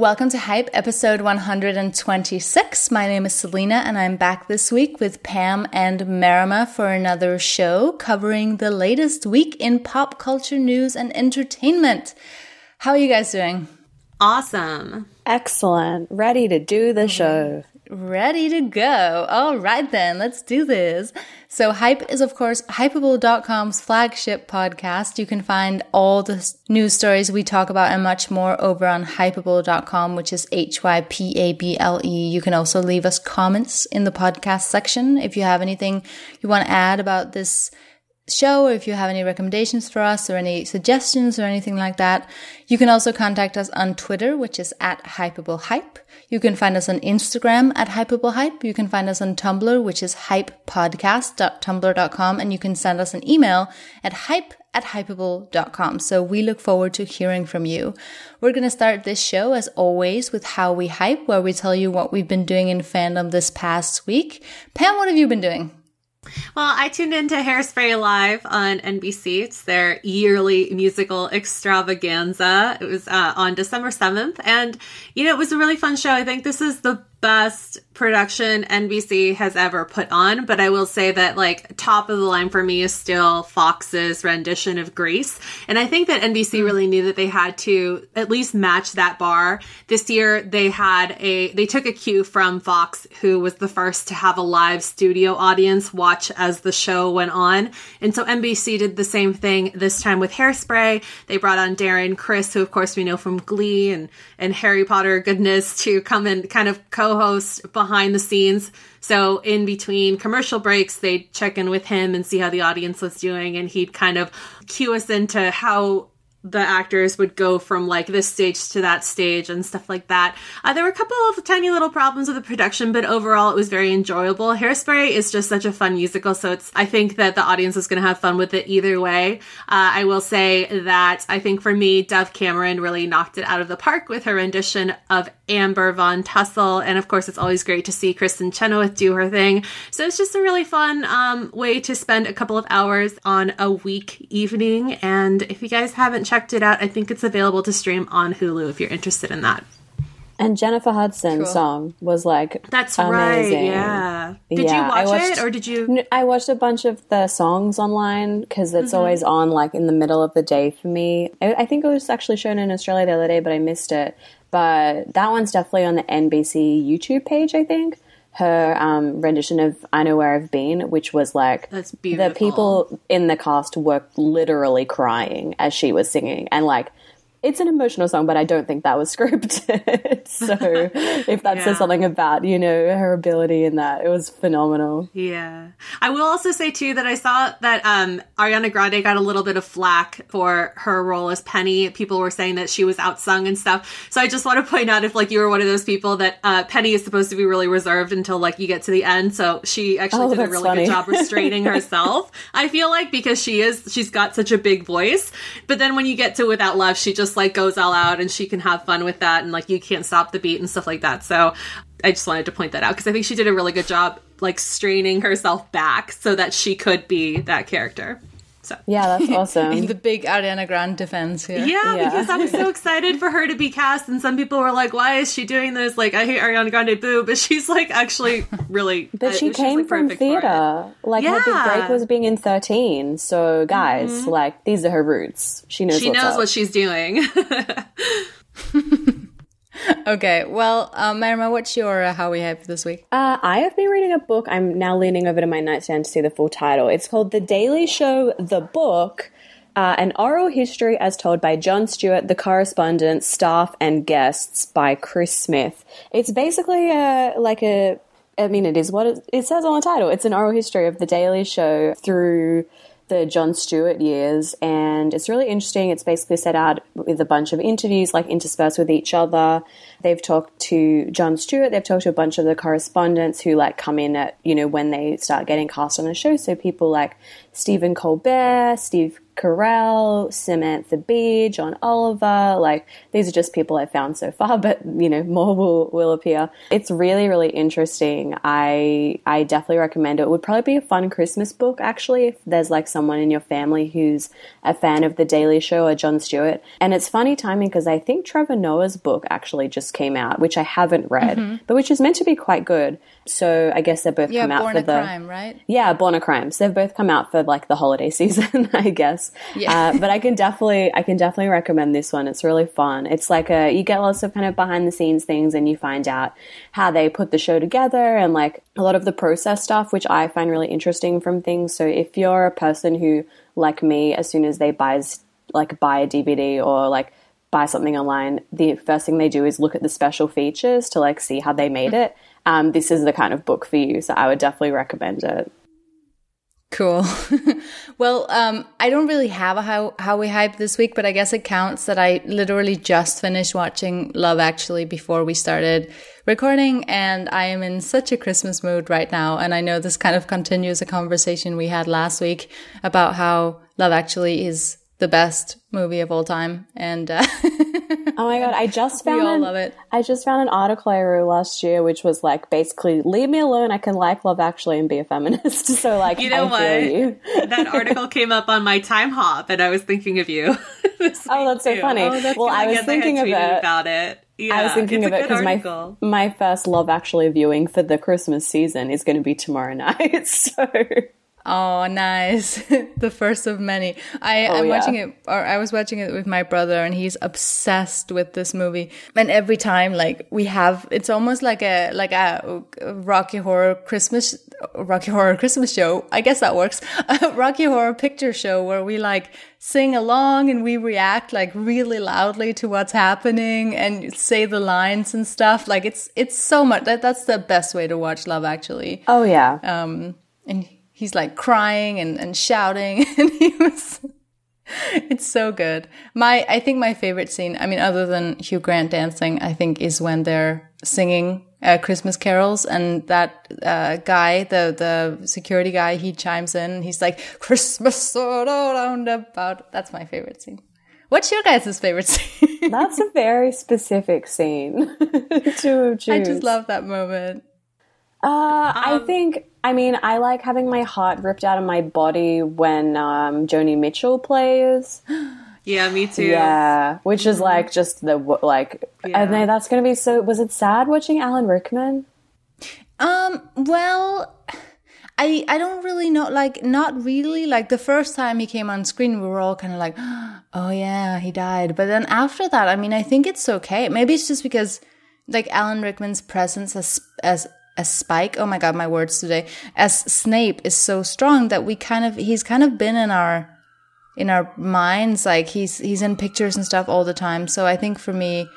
Welcome to Hype, episode 126. My name is Selena, and I'm back this week with Pam and Marima for another show covering the latest week in pop culture news and entertainment. How are you guys doing? Awesome. Excellent. Ready to do the show. Ready to go. All right, then, let's do this. So, Hype is, of course, Hypable.com's flagship podcast. You can find all the news stories we talk about and much more over on Hypable.com, which is H Y P A B L E. You can also leave us comments in the podcast section if you have anything you want to add about this show or if you have any recommendations for us or any suggestions or anything like that. You can also contact us on Twitter, which is at hype. You can find us on Instagram at Hypable hype. You can find us on Tumblr, which is hypepodcast.tumblr.com. And you can send us an email at hype at hypable.com. So we look forward to hearing from you. We're going to start this show as always with how we hype, where we tell you what we've been doing in fandom this past week. Pam, what have you been doing? Well, I tuned into Hairspray Live on NBC. It's their yearly musical extravaganza. It was uh, on December 7th. And, you know, it was a really fun show. I think this is the best production NBC has ever put on, but I will say that like top of the line for me is still Fox's rendition of Grease. And I think that NBC hmm. really knew that they had to at least match that bar. This year they had a they took a cue from Fox who was the first to have a live studio audience watch as the show went on. And so NBC did the same thing this time with Hairspray. They brought on Darren Criss who of course we know from Glee and and Harry Potter goodness to come and kind of co co-host behind the scenes. So in between commercial breaks, they'd check in with him and see how the audience was doing, and he'd kind of cue us into how the actors would go from like this stage to that stage and stuff like that. Uh, there were a couple of tiny little problems with the production, but overall it was very enjoyable. Hairspray is just such a fun musical, so it's I think that the audience is going to have fun with it either way. Uh, I will say that I think for me, Dove Cameron really knocked it out of the park with her rendition of Amber Von Tussle, and of course it's always great to see Kristin Chenoweth do her thing. So it's just a really fun um, way to spend a couple of hours on a week evening. And if you guys haven't checked it out. I think it's available to stream on Hulu if you're interested in that. And Jennifer Hudson's cool. song was like that's amazing. right. Yeah. Did yeah, you watch watched, it or did you? I watched a bunch of the songs online because it's mm-hmm. always on like in the middle of the day for me. I, I think it was actually shown in Australia the other day, but I missed it. But that one's definitely on the NBC YouTube page. I think her um, rendition of "I Know Where I've Been," which was like the people in the cast were literally crying as she was singing, and like it's an emotional song, but I don't think that was scripted. so if that yeah. says something about, you know, her ability in that, it was phenomenal. Yeah. I will also say too that I saw that um Ariana Grande got a little bit of flack for her role as Penny. People were saying that she was outsung and stuff. So I just want to point out if like you were one of those people that uh, Penny is supposed to be really reserved until like you get to the end. So she actually oh, did a really funny. good job restraining herself. I feel like because she is she's got such a big voice. But then when you get to Without Love, she just just like goes all out and she can have fun with that and like you can't stop the beat and stuff like that. So I just wanted to point that out because I think she did a really good job like straining herself back so that she could be that character. So yeah, that's awesome. In the big Ariana Grande defense here. Yeah, yeah, because I was so excited for her to be cast, and some people were like, "Why is she doing this?" Like, I hate Ariana Grande, boo, but she's like actually really. but she uh, came like from theater. Like yeah. her big break was being in Thirteen. So guys, mm-hmm. like these are her roots. She knows. She knows up. what she's doing. okay, well, um, Marima, what's your uh, how we hype this week? Uh, I have been reading a book. I'm now leaning over to my nightstand to see the full title. It's called The Daily Show, the book. Uh, an oral history as told by Jon Stewart, the correspondent, staff, and guests by Chris Smith. It's basically a, like a, I mean, it is what it, it says on the title. It's an oral history of The Daily Show through the Jon Stewart years, and it's really interesting. It's basically set out with a bunch of interviews, like interspersed with each other. They've talked to Jon Stewart, they've talked to a bunch of the correspondents who like come in at, you know, when they start getting cast on the show. So people like Stephen Colbert, Steve Carell, Samantha Bee, John Oliver. Like these are just people I found so far, but you know more will will appear. It's really really interesting. I I definitely recommend it. It would probably be a fun Christmas book actually if there's like someone in your family who's a fan of The Daily Show or Jon Stewart. And it's funny timing because I think Trevor Noah's book actually just came out, which I haven't read, mm-hmm. but which is meant to be quite good. So I guess they both yeah, come out Born for the crime, right? Yeah, Born a Crime. So they've both come out for like the holiday season, I guess. Yeah. Uh, but I can definitely, I can definitely recommend this one. It's really fun. It's like a, you get lots of kind of behind the scenes things, and you find out how they put the show together and like a lot of the process stuff, which I find really interesting from things. So if you're a person who, like me, as soon as they buys like buy a DVD or like buy something online, the first thing they do is look at the special features to like see how they made it. Um, this is the kind of book for you, so I would definitely recommend it. Cool. well, um, I don't really have a how how we hype this week, but I guess it counts that I literally just finished watching Love Actually before we started recording, and I am in such a Christmas mood right now. And I know this kind of continues a conversation we had last week about how Love Actually is the best movie of all time. And uh, oh my god, I just found we all an, love it. I just found an article I wrote last year, which was like basically, leave me alone. I can like Love Actually and be a feminist. So like, you know I what? You. that article came up on my Timehop, and I was thinking of you. oh, that's so funny. Oh, that's well, I was thinking I of it about it. Yeah, I was thinking of it because my my first Love Actually viewing for the Christmas season is going to be tomorrow night. So Oh, nice. the first of many. I, oh, I'm yeah. watching it, or I was watching it with my brother, and he's obsessed with this movie. And every time, like, we have, it's almost like a, like a, a Rocky Horror Christmas, Rocky Horror Christmas show. I guess that works. A Rocky Horror Picture Show where we like sing along and we react like really loudly to what's happening and say the lines and stuff. Like, it's, it's so much, that, that's the best way to watch Love, actually. Oh, yeah. Um, and he's like crying and, and shouting and he was it's so good my i think my favorite scene i mean other than hugh grant dancing i think is when they're singing uh, christmas carols and that uh, guy the the security guy he chimes in he's like christmas all around about that's my favorite scene What's your guys' favorite scene? That's a very specific scene to choose. I just love that moment. Uh, um, I think I mean, I like having my heart ripped out of my body when um, Joni Mitchell plays. Yeah, me too. Yeah, which is like just the like, yeah. and then that's gonna be so. Was it sad watching Alan Rickman? Um. Well. I, I don't really know, like, not really. Like, the first time he came on screen, we were all kind of like, oh, yeah, he died. But then after that, I mean, I think it's okay. Maybe it's just because, like, Alan Rickman's presence as, as as Spike, oh my god, my words today, as Snape is so strong that we kind of he's kind of been in our in our minds like he's he's in pictures and stuff all the time. So I think for me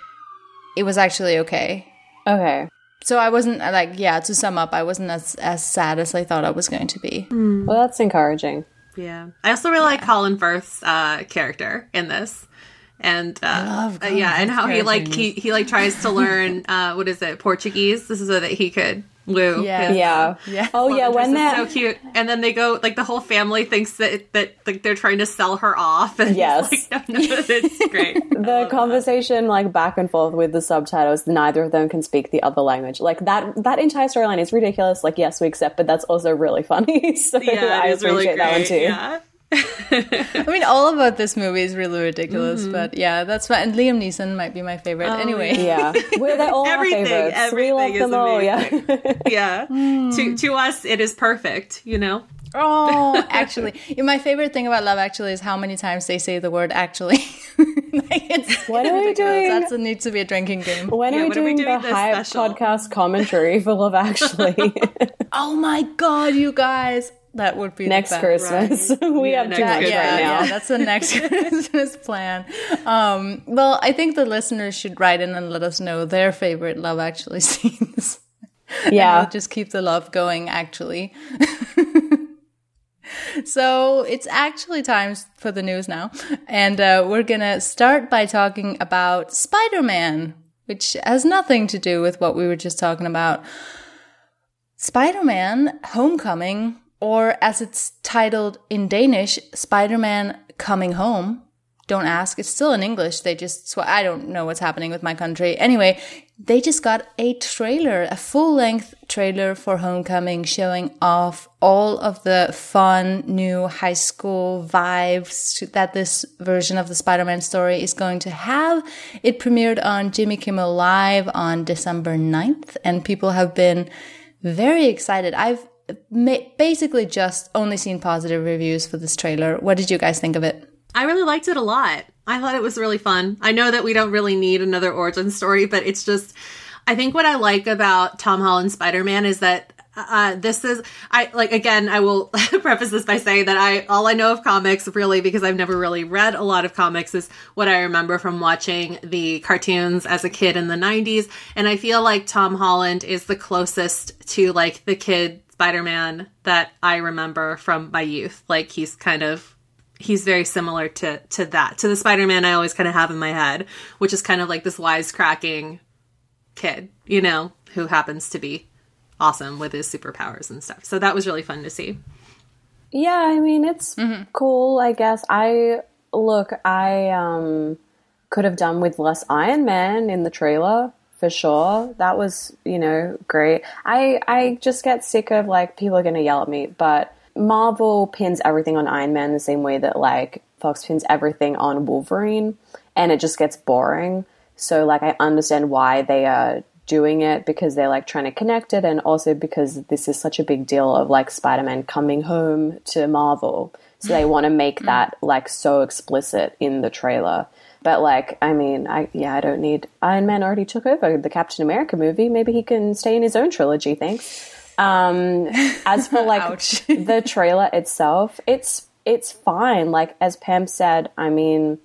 it was actually okay. Okay. So I wasn't like yeah, to sum up, I wasn't as as sad as I thought I was going to be. Mm. Well, that's encouraging. Yeah. I also really yeah. like Colin Firth's uh, character in this and uh, uh, yeah, and how he like he, he like tries to learn uh, what is it Portuguese. This is so that he could Lou. Yeah. Yeah. yeah. Oh yeah, when that so cute. And then they go like the whole family thinks that that like they're trying to sell her off. And yes. Like, no, no, it's great. the conversation that. like back and forth with the subtitles, neither of them can speak the other language. Like that that entire storyline is ridiculous. Like yes, we accept, but that's also really funny. so yeah, I appreciate really that one too. Yeah. I mean, all about this movie is really ridiculous, mm-hmm. but yeah, that's fine. And Liam Neeson might be my favorite. Oh, anyway, yeah, we're they all everything, favorites. Everything we love them all. Amazing. Yeah, yeah. Mm. To to us, it is perfect. You know. Oh, actually, my favorite thing about Love Actually is how many times they say the word "actually." like it's what are we doing? That's a need to be a drinking game. When yeah, are we doing, we doing the Hype podcast commentary for Love Actually? oh my god, you guys! That would be next Christmas. Right. we yeah, have too much yeah, right now. Yeah, that's the next Christmas plan. Um, well, I think the listeners should write in and let us know their favorite Love Actually scenes. Yeah, we'll just keep the love going. Actually. so it's actually time for the news now, and uh, we're gonna start by talking about Spider-Man, which has nothing to do with what we were just talking about. Spider-Man: Homecoming or as it's titled in Danish, Spider Man Coming Home. Don't ask. It's still in English. They just, sw- I don't know what's happening with my country. Anyway, they just got a trailer, a full length trailer for Homecoming showing off all of the fun new high school vibes that this version of the Spider Man story is going to have. It premiered on Jimmy Kimmel Live on December 9th, and people have been very excited. I've basically just only seen positive reviews for this trailer. What did you guys think of it? I really liked it a lot. I thought it was really fun. I know that we don't really need another origin story, but it's just, I think what I like about Tom Holland Spider Man is that uh, this is I like again I will preface this by saying that I all I know of comics really because I've never really read a lot of comics is what I remember from watching the cartoons as a kid in the 90s and I feel like Tom Holland is the closest to like the kid Spider-Man that I remember from my youth like he's kind of he's very similar to to that to the Spider-Man I always kind of have in my head which is kind of like this wisecracking kid you know who happens to be awesome with his superpowers and stuff. So that was really fun to see. Yeah, I mean it's mm-hmm. cool, I guess. I look, I um could have done with less Iron Man in the trailer for sure. That was, you know, great. I I just get sick of like people are going to yell at me, but Marvel pins everything on Iron Man the same way that like Fox pins everything on Wolverine and it just gets boring. So like I understand why they are doing it because they're like trying to connect it and also because this is such a big deal of like Spider-Man coming home to Marvel. So they want to make that like so explicit in the trailer. But like, I mean, I yeah, I don't need Iron Man already took over the Captain America movie. Maybe he can stay in his own trilogy, thanks. Um as for like the trailer itself, it's it's fine. Like as Pam said, I mean,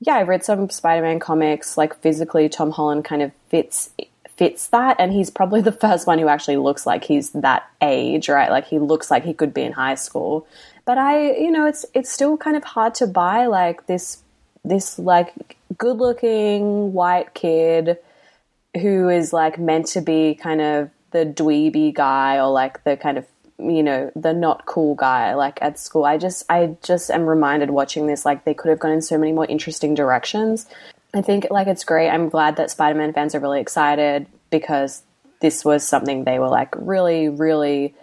yeah, I read some Spider-Man comics. Like physically, Tom Holland kind of fits fits that and he's probably the first one who actually looks like he's that age right like he looks like he could be in high school but i you know it's it's still kind of hard to buy like this this like good looking white kid who is like meant to be kind of the dweeby guy or like the kind of you know the not cool guy like at school i just i just am reminded watching this like they could have gone in so many more interesting directions I think like it's great. I'm glad that Spider-Man fans are really excited because this was something they were like really, really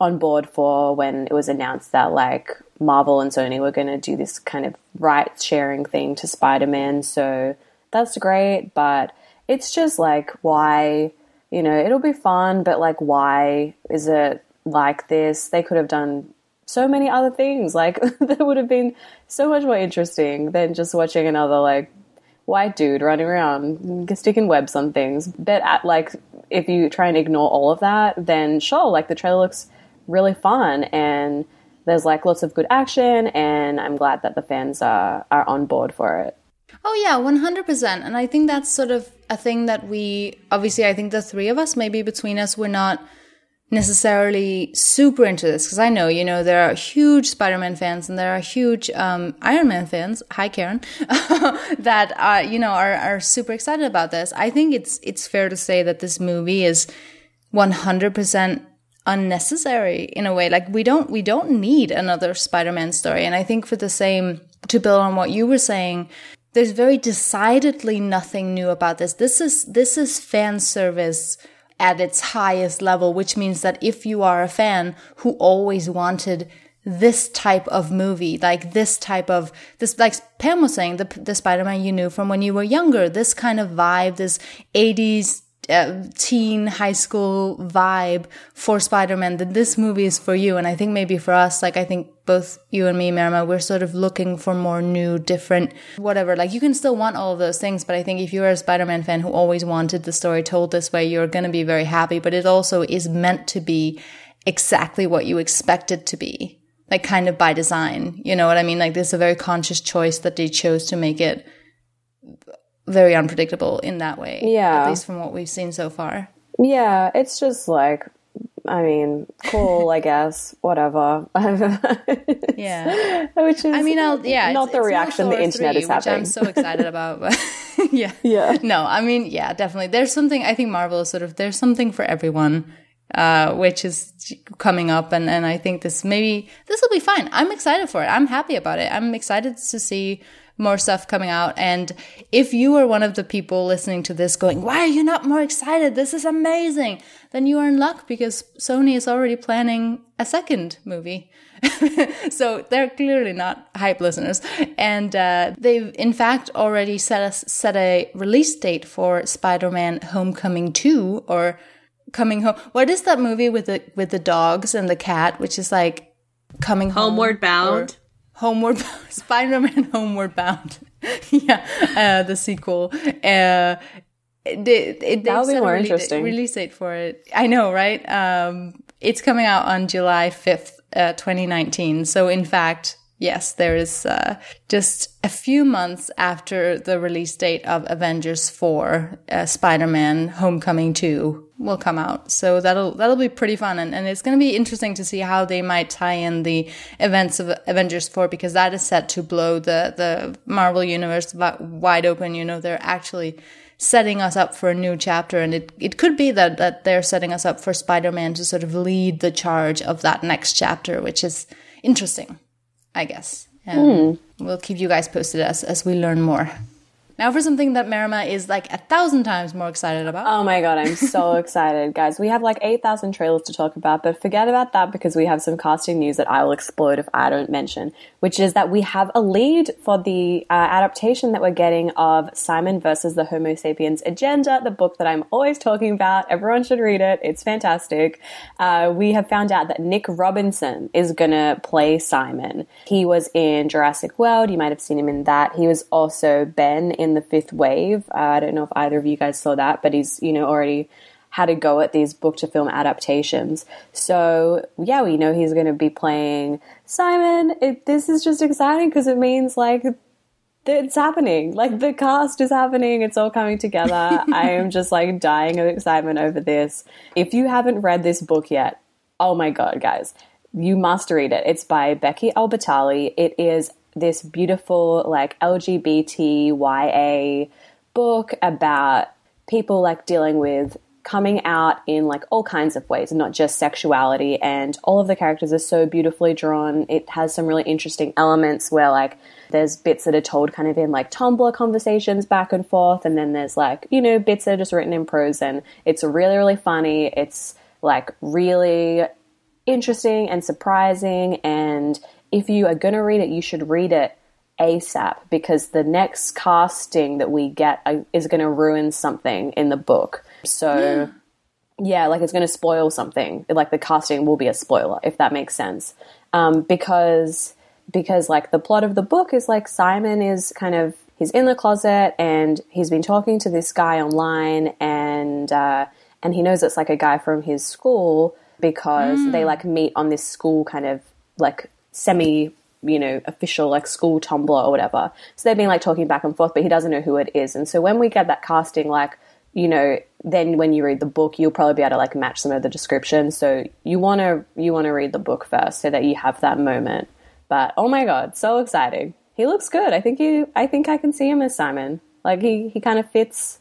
on board for when it was announced that like Marvel and Sony were going to do this kind of rights sharing thing to Spider-Man. So that's great, but it's just like why, you know, it'll be fun, but like why is it like this? They could have done so many other things. Like that would have been so much more interesting than just watching another like white dude running around sticking webs on things. But at, like, if you try and ignore all of that, then sure, like the trailer looks really fun and there's like lots of good action, and I'm glad that the fans are are on board for it. Oh yeah, 100%. And I think that's sort of a thing that we obviously I think the three of us maybe between us we're not necessarily super into this because I know, you know, there are huge Spider-Man fans and there are huge um, Iron Man fans. Hi, Karen, that are you know are are super excited about this. I think it's it's fair to say that this movie is one hundred percent unnecessary in a way. Like we don't we don't need another Spider-Man story. And I think for the same to build on what you were saying. There's very decidedly nothing new about this. This is this is fan service at its highest level, which means that if you are a fan who always wanted this type of movie, like this type of this, like Pam was saying, the the Spider Man you knew from when you were younger, this kind of vibe, this '80s uh, teen high school vibe for Spider-Man, then this movie is for you. And I think maybe for us, like I think both you and me, Marima, we're sort of looking for more new, different, whatever. Like you can still want all of those things, but I think if you're a Spider-Man fan who always wanted the story told this way, you're going to be very happy. But it also is meant to be exactly what you expect it to be. Like kind of by design. You know what I mean? Like this is a very conscious choice that they chose to make it very unpredictable in that way. Yeah. At least from what we've seen so far. Yeah, it's just like I mean, cool, I guess. Whatever. yeah. Which is I mean, I'll, yeah, not it's, the it's reaction the internet 3, is having. I'm so excited about. Yeah. Yeah. No, I mean, yeah, definitely. There's something I think Marvel is sort of there's something for everyone uh, which is coming up, and and I think this maybe this will be fine. I'm excited for it. I'm happy about it. I'm excited to see more stuff coming out. And if you are one of the people listening to this going, why are you not more excited? This is amazing. Then you are in luck because Sony is already planning a second movie. so they're clearly not hype listeners. And uh, they've, in fact, already set, a, set a release date for Spider Man Homecoming 2 or Coming Home. What is that movie with the, with the dogs and the cat, which is like coming Homeward home Bound? Homeward Spider-Man Homeward Bound. yeah, uh, the sequel. Uh, it, it, that would be more release, interesting. Release date for it. I know, right? Um, it's coming out on July fifth, uh, twenty nineteen. So, in fact, yes, there is uh, just a few months after the release date of Avengers Four, uh, Spider-Man: Homecoming Two will come out. So that'll that'll be pretty fun, and, and it's going to be interesting to see how they might tie in the events of Avengers Four because that is set to blow the the Marvel universe wide open. You know, they're actually setting us up for a new chapter, and it it could be that that they're setting us up for Spider Man to sort of lead the charge of that next chapter, which is interesting, I guess. And hmm. we'll keep you guys posted as as we learn more. Now for something that Marima is like a thousand times more excited about. Oh my god, I'm so excited, guys. We have like 8,000 trailers to talk about, but forget about that because we have some casting news that I will explode if I don't mention, which is that we have a lead for the uh, adaptation that we're getting of Simon versus the Homo sapiens agenda, the book that I'm always talking about. Everyone should read it. It's fantastic. Uh, we have found out that Nick Robinson is going to play Simon. He was in Jurassic World. You might have seen him in that. He was also Ben in in the fifth wave. Uh, I don't know if either of you guys saw that, but he's, you know, already had a go at these book to film adaptations. So, yeah, we know he's going to be playing Simon. It, this is just exciting because it means like it's happening. Like the cast is happening. It's all coming together. I am just like dying of excitement over this. If you haven't read this book yet, oh my God, guys, you must read it. It's by Becky Albertalli. It is this beautiful like LGBTYA book about people like dealing with coming out in like all kinds of ways, and not just sexuality. And all of the characters are so beautifully drawn. It has some really interesting elements where like there's bits that are told kind of in like Tumblr conversations back and forth, and then there's like, you know, bits that are just written in prose and it's really, really funny. It's like really interesting and surprising and if you are going to read it, you should read it ASAP because the next casting that we get uh, is going to ruin something in the book. So, yeah, like it's going to spoil something. Like the casting will be a spoiler, if that makes sense. Um, because because like the plot of the book is like Simon is kind of he's in the closet and he's been talking to this guy online and uh, and he knows it's like a guy from his school because mm. they like meet on this school kind of like semi you know, official like school Tumblr or whatever. So they've been like talking back and forth, but he doesn't know who it is. And so when we get that casting, like, you know, then when you read the book, you'll probably be able to like match some of the description. So you want to you want to read the book first so that you have that moment. But oh my god, so exciting! He looks good. I think he I think I can see him as Simon. Like he he kind of fits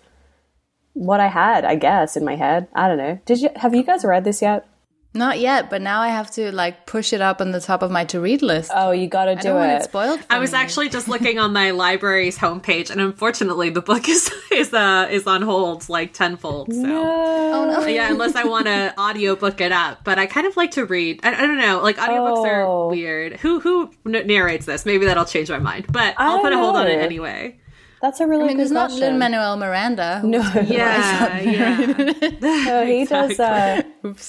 what I had, I guess, in my head. I don't know. Did you have you guys read this yet? Not yet, but now I have to like push it up on the top of my to read list. Oh, you got to do it. it spoiled. I was me. actually just looking on my library's homepage, and unfortunately, the book is is uh, is on hold like tenfold. So, no. oh no, yeah, unless I want to audiobook it up. But I kind of like to read. I, I don't know, like audiobooks oh. are weird. Who who narrates this? Maybe that'll change my mind. But I'll put a hold on it anyway. That's a really I mean, good there's not Manuel Miranda. No, yeah, yeah. so he exactly. does uh,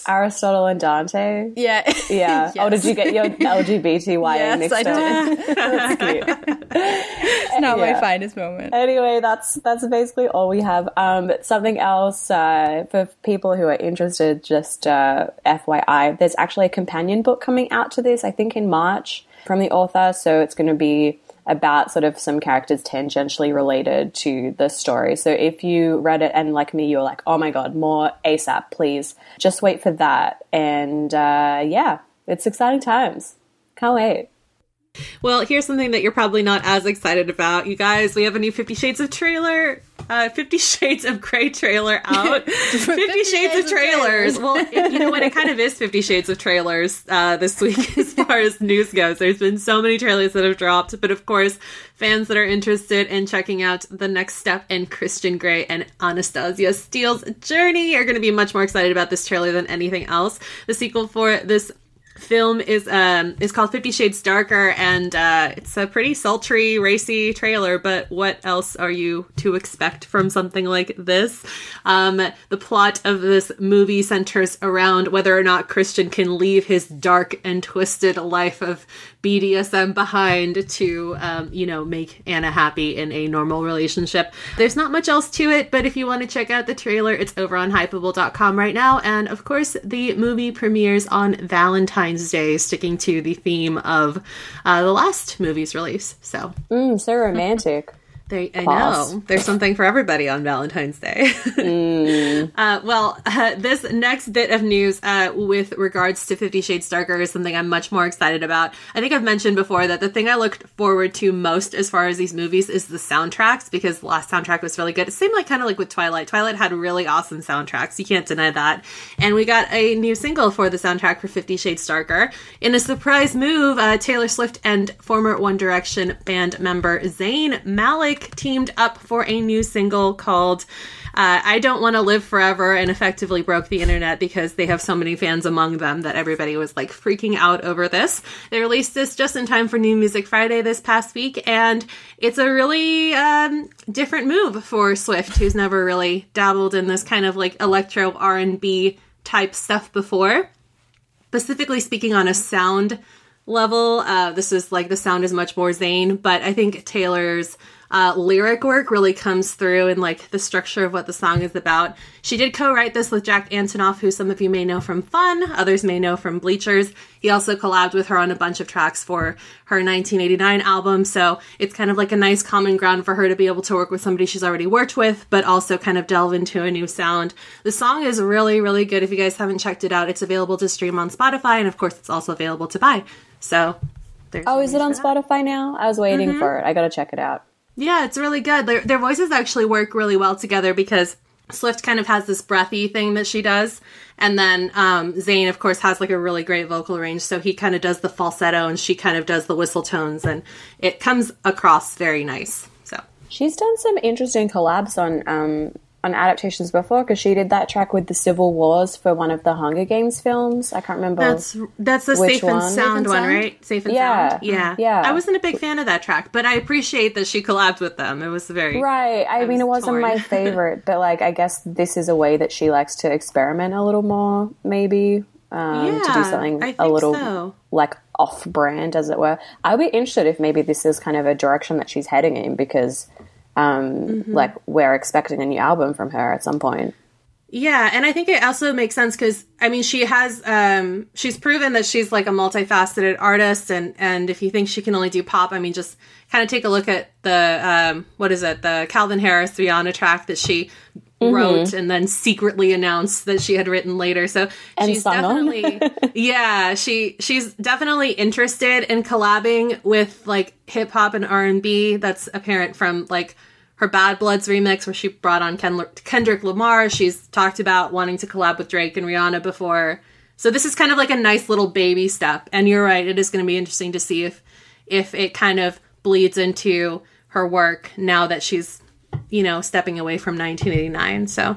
Aristotle and Dante. Yeah, yeah. yes. Oh, did you get your LGBTY yes, mixed I did. that's cute. it's not yeah. my finest moment. Anyway, that's that's basically all we have. Um, something else uh, for people who are interested, just uh, FYI, there's actually a companion book coming out to this. I think in March from the author, so it's going to be about sort of some characters tangentially related to the story. So if you read it and like me, you're like, oh my god, more ASAP, please. Just wait for that. And uh, yeah, it's exciting times. Can't wait. Well, here's something that you're probably not as excited about. You guys, we have a new Fifty Shades of trailer. uh, Fifty Shades of Grey trailer out. Fifty Shades of trailers. Well, it, you know what? It kind of is Fifty Shades of trailers uh, this week as far as news goes. There's been so many trailers that have dropped, but of course, fans that are interested in checking out the next step in Christian Grey and Anastasia Steele's journey are going to be much more excited about this trailer than anything else. The sequel for this film is um is called Fifty Shades Darker, and uh, it's a pretty sultry, racy trailer. But what else are you to expect from something like this? Um, the plot of this movie centers around whether or not Christian can leave his dark and twisted life of BDSM behind to, um, you know, make Ana happy in a normal relationship. There's not much else to it, but if you want to check out the trailer, it's over on hypable.com right now. And of course, the movie premieres on Valentine's Day, sticking to the theme of uh, the last movie's release. So, mm, so romantic. They, I know. There's something for everybody on Valentine's Day. mm. uh, well, uh, this next bit of news uh, with regards to Fifty Shades Darker is something I'm much more excited about. I think I've mentioned before that the thing I looked forward to most as far as these movies is the soundtracks because the last soundtrack was really good. It seemed like kind of like with Twilight. Twilight had really awesome soundtracks. You can't deny that. And we got a new single for the soundtrack for Fifty Shades Darker. In a surprise move, uh, Taylor Swift and former One Direction band member Zayn Malik teamed up for a new single called uh, I Don't Want to Live Forever and effectively broke the internet because they have so many fans among them that everybody was like freaking out over this. They released this just in time for New Music Friday this past week, and it's a really um, different move for Swift, who's never really dabbled in this kind of like electro R&B type stuff before. Specifically speaking on a sound level, uh, this is like the sound is much more Zayn, but I think Taylor's uh, lyric work really comes through in like the structure of what the song is about. She did co-write this with Jack Antonoff, who some of you may know from Fun, others may know from Bleachers. He also collabed with her on a bunch of tracks for her 1989 album, so it's kind of like a nice common ground for her to be able to work with somebody she's already worked with, but also kind of delve into a new sound. The song is really, really good. If you guys haven't checked it out, it's available to stream on Spotify, and of course, it's also available to buy. So, oh, is it on Spotify now? I was waiting mm-hmm. for it. I gotta check it out. Yeah, it's really good. Their, their voices actually work really well together because Swift kind of has this breathy thing that she does. And then um, Zayn, of course, has like a really great vocal range. So he kind of does the falsetto and she kind of does the whistle tones. And it comes across very nice. So she's done some interesting collabs on um, on adaptations before because she did that track with the Civil Wars for one of the Hunger Games films. I can't remember. That's that's the Safe and one. Sound one, right? Safe and yeah. Sound. Yeah, yeah. I wasn't a big fan of that track, but I appreciate that she collabed with them. It was very right. I, I mean, it wasn't torn. my favorite, but like, I guess this is a way that she likes to experiment a little more, maybe. Um, yeah, to do something a little so. like off brand, as it were. I would be interested if maybe this is kind of a direction that she's heading in because um, mm-hmm. like we're expecting a new album from her at some point. Yeah, and I think it also makes sense because I mean she has um she's proven that she's like a multifaceted artist and and if you think she can only do pop, I mean just kind of take a look at the um what is it, the Calvin Harris Rihanna track that she mm-hmm. wrote and then secretly announced that she had written later. So and she's definitely yeah, she she's definitely interested in collabing with like hip hop and R&B that's apparent from like her Bad Bloods remix where she brought on Ken- Kendrick Lamar. She's talked about wanting to collab with Drake and Rihanna before. So this is kind of like a nice little baby step. And you're right, it is going to be interesting to see if if it kind of bleeds into her work now that she's, you know, stepping away from 1989. So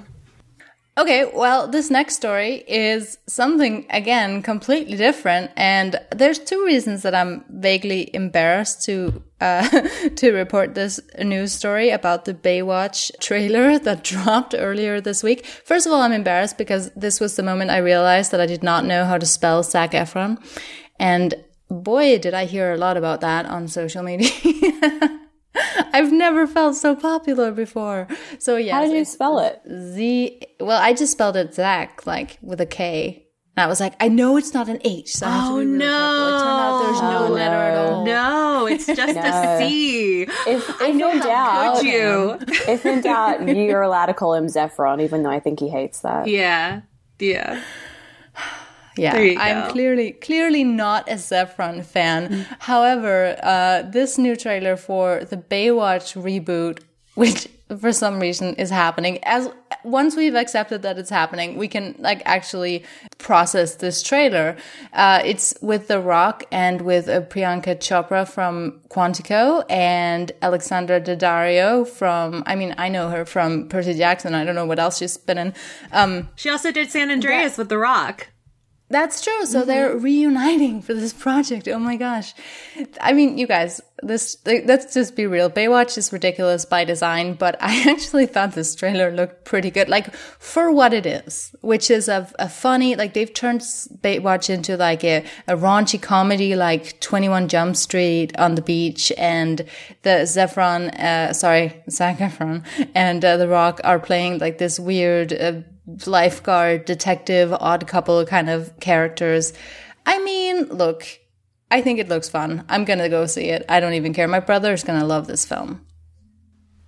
Okay, well, this next story is something again completely different, and there's two reasons that I'm vaguely embarrassed to uh, to report this news story about the Baywatch trailer that dropped earlier this week. First of all, I'm embarrassed because this was the moment I realized that I did not know how to spell Zac Efron, and boy, did I hear a lot about that on social media. I've never felt so popular before. So yeah. How did you spell it? Z. Well, I just spelled it Zach, like with a K. And I was like, I know it's not an H. So oh really no! Careful. It turned out there's no, oh, letter at all. No, it's just no. a C. If, if I know in doubt, could you? if in doubt, you're allowed to call him Zephron, even though I think he hates that. Yeah, yeah. Yeah, I'm clearly clearly not a Zephron fan. However, uh, this new trailer for the Baywatch reboot, which for some reason is happening. As once we've accepted that it's happening we can like actually process this trailer. Uh, it's with the rock and with uh, priyanka chopra from quantico and alexandra daddario from i mean i know her from percy jackson. I don't know what else she's been in. Um, she also did san andreas with the rock that's true. So mm-hmm. they're reuniting for this project. Oh my gosh. I mean, you guys, this, let's just be real. Baywatch is ridiculous by design, but I actually thought this trailer looked pretty good. Like for what it is, which is a, a funny, like they've turned Baywatch into like a, a raunchy comedy, like 21 Jump Street on the beach and the Zephron, uh, sorry, Zac Efron and uh, The Rock are playing like this weird, uh, lifeguard, detective, odd couple kind of characters. I mean, look, I think it looks fun. I'm gonna go see it. I don't even care. My brother's gonna love this film.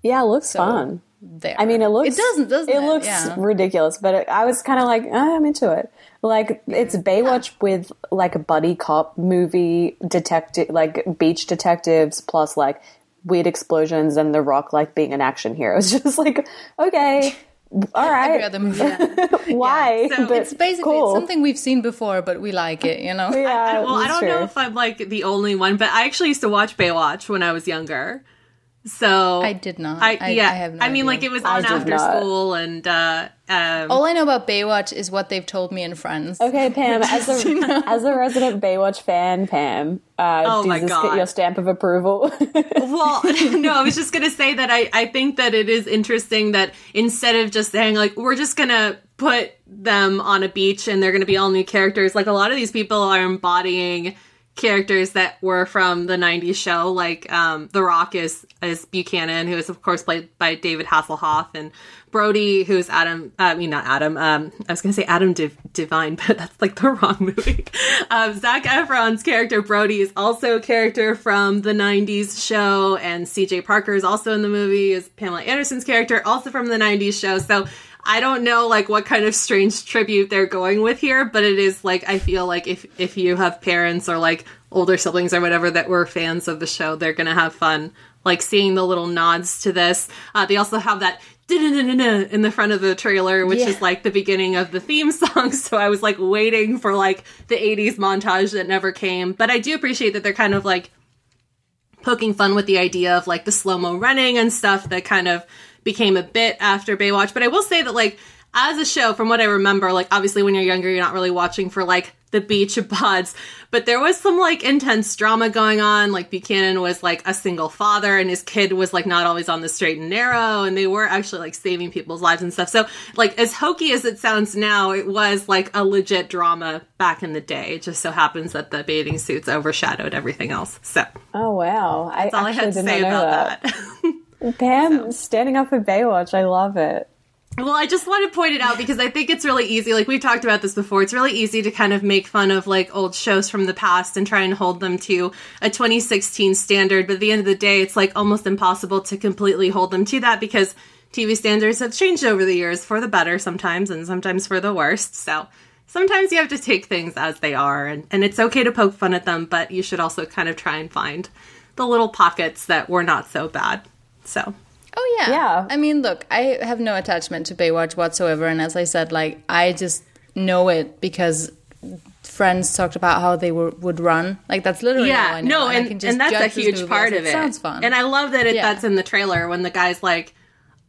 Yeah, it looks so, fun. There. I mean, it looks. It doesn't. Doesn't it? it? looks yeah. ridiculous, but it, I was kind of like, oh, I'm into it. Like it's Baywatch yeah. with like a buddy cop movie, detective, like beach detectives, plus like weird explosions and The Rock like being an action hero. It's just like, okay, all right. Every other movie. Why? Yeah. So it's basically cool. it's something we've seen before, but we like it, you know? Yeah. I, well, I don't true. know if I'm like the only one, but I actually used to watch Baywatch when I was younger. So I did not. I, I yeah. I, have no I mean, idea. like it was on after not. school, and uh, um, all I know about Baywatch is what they've told me in Friends. Okay, Pam, as a you know? as a resident Baywatch fan, Pam, uh, oh does this God. get your stamp of approval? well, no, I was just gonna say that I I think that it is interesting that instead of just saying like we're just gonna put them on a beach and they're gonna be all new characters, like a lot of these people are embodying characters that were from the 90s show like um, the rock is is buchanan who is of course played by david hasselhoff and brody who's adam uh, i mean not adam um, i was gonna say adam Div- Devine but that's like the wrong movie. Um, zac efron's character brody is also a character from the 90s show and cj parker is also in the movie is pamela anderson's character also from the 90s show. So I don't know like what kind of strange tribute they're going with here, but it is like I feel like if if you have parents or like older siblings or whatever that were fans of the show, they're gonna have fun like seeing the little nods to this. Uh, they also have that in the front of the trailer, which yeah. is like the beginning of the theme song. So I was like waiting for like the 80s montage that never came. But I do appreciate that they're kind of like poking fun with the idea of like the slow mo running and stuff that kind of became a bit after Baywatch. But I will say that, like, as a show, from what I remember, like, obviously when you're younger, you're not really watching for, like, the beach pods, but there was some, like, intense drama going on. Like, Buchanan was, like, a single father, and his kid was, like, not always on the straight and narrow, and they were actually, like, saving people's lives and stuff. So, like, as hokey as it sounds now, it was, like, a legit drama back in the day. It just so happens that the bathing suits overshadowed everything else. So. Oh, wow. That's I all I had to say about that. that. Pam so. standing up for Baywatch. I love it. Well, I just want to point it out because I think it's really easy. Like we've talked about this before, it's really easy to kind of make fun of like old shows from the past and try and hold them to a 2016 standard. But at the end of the day, it's like almost impossible to completely hold them to that because TV standards have changed over the years for the better sometimes and sometimes for the worst. So sometimes you have to take things as they are and, and it's okay to poke fun at them, but you should also kind of try and find the little pockets that were not so bad. So. Oh yeah. Yeah. I mean, look, I have no attachment to Baywatch whatsoever, and as I said, like I just know it because friends talked about how they were, would run. Like that's literally yeah. No, and, and, and that's a huge part of it. Sounds fun. And I love that it, yeah. that's in the trailer when the guy's like.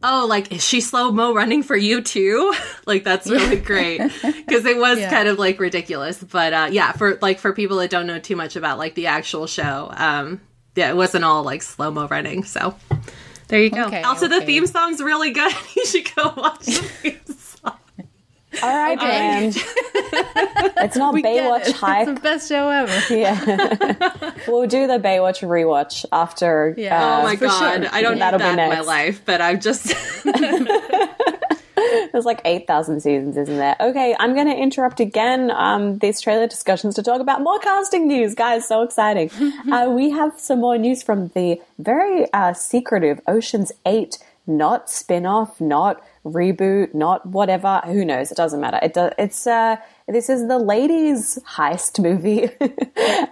Oh, like is she slow mo running for you too? like that's really great because it was yeah. kind of like ridiculous. But uh, yeah, for like for people that don't know too much about like the actual show, um, yeah, it wasn't all like slow mo running. So there you go. Okay, also, okay. the theme song's really good. you should go watch the theme song. All right, okay. it's not we Baywatch it. hype. It's the best show ever. Yeah, we'll do the Baywatch rewatch after. Yeah. Uh, oh my god, sure. I don't That'll need that in my life, but I'm just. There's like 8,000 seasons, isn't there? Okay, I'm going to interrupt again um, these trailer discussions to talk about more casting news. Guys, so exciting. uh, we have some more news from the very uh, secretive Ocean's 8, not spin off, not reboot, not whatever. Who knows? It doesn't matter. It do, it's. Uh, this is the ladies' heist movie.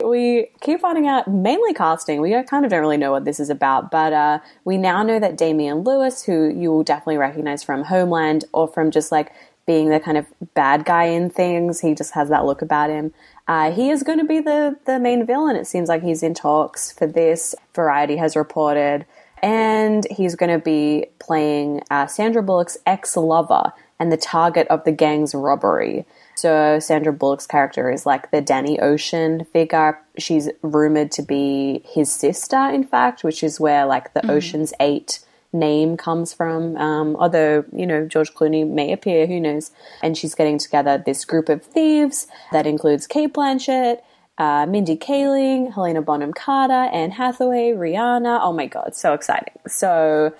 we keep finding out mainly casting. We kind of don't really know what this is about, but uh, we now know that Damian Lewis, who you will definitely recognize from Homeland or from just like being the kind of bad guy in things, he just has that look about him. Uh, he is going to be the the main villain. It seems like he's in talks for this. Variety has reported, and he's going to be playing uh, Sandra Bullock's ex lover and the target of the gang's robbery. So Sandra Bullock's character is like the Danny Ocean figure. She's rumored to be his sister, in fact, which is where like the mm. Ocean's Eight name comes from. Um, although, you know, George Clooney may appear, who knows. And she's getting together this group of thieves that includes Cate Blanchett, uh, Mindy Kaling, Helena Bonham Carter, Anne Hathaway, Rihanna. Oh my God, so exciting. So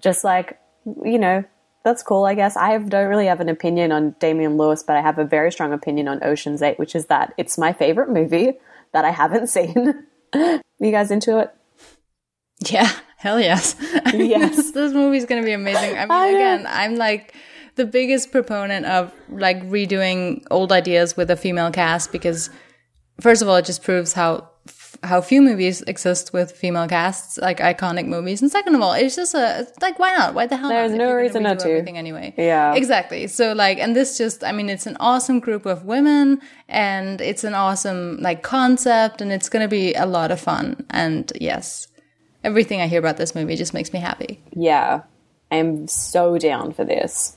just like, you know, that's cool, I guess. I don't really have an opinion on Damian Lewis, but I have a very strong opinion on Ocean's 8, which is that it's my favorite movie that I haven't seen. you guys into it? Yeah, hell yes. I mean, yes. This, this movie's going to be amazing. I mean, I again, I'm like the biggest proponent of like redoing old ideas with a female cast because first of all, it just proves how how few movies exist with female casts, like iconic movies. And second of all, it's just a like why not? Why the hell? There's not, no reason not to. Everything anyway. Yeah, exactly. So like, and this just, I mean, it's an awesome group of women, and it's an awesome like concept, and it's gonna be a lot of fun. And yes, everything I hear about this movie just makes me happy. Yeah, I'm so down for this.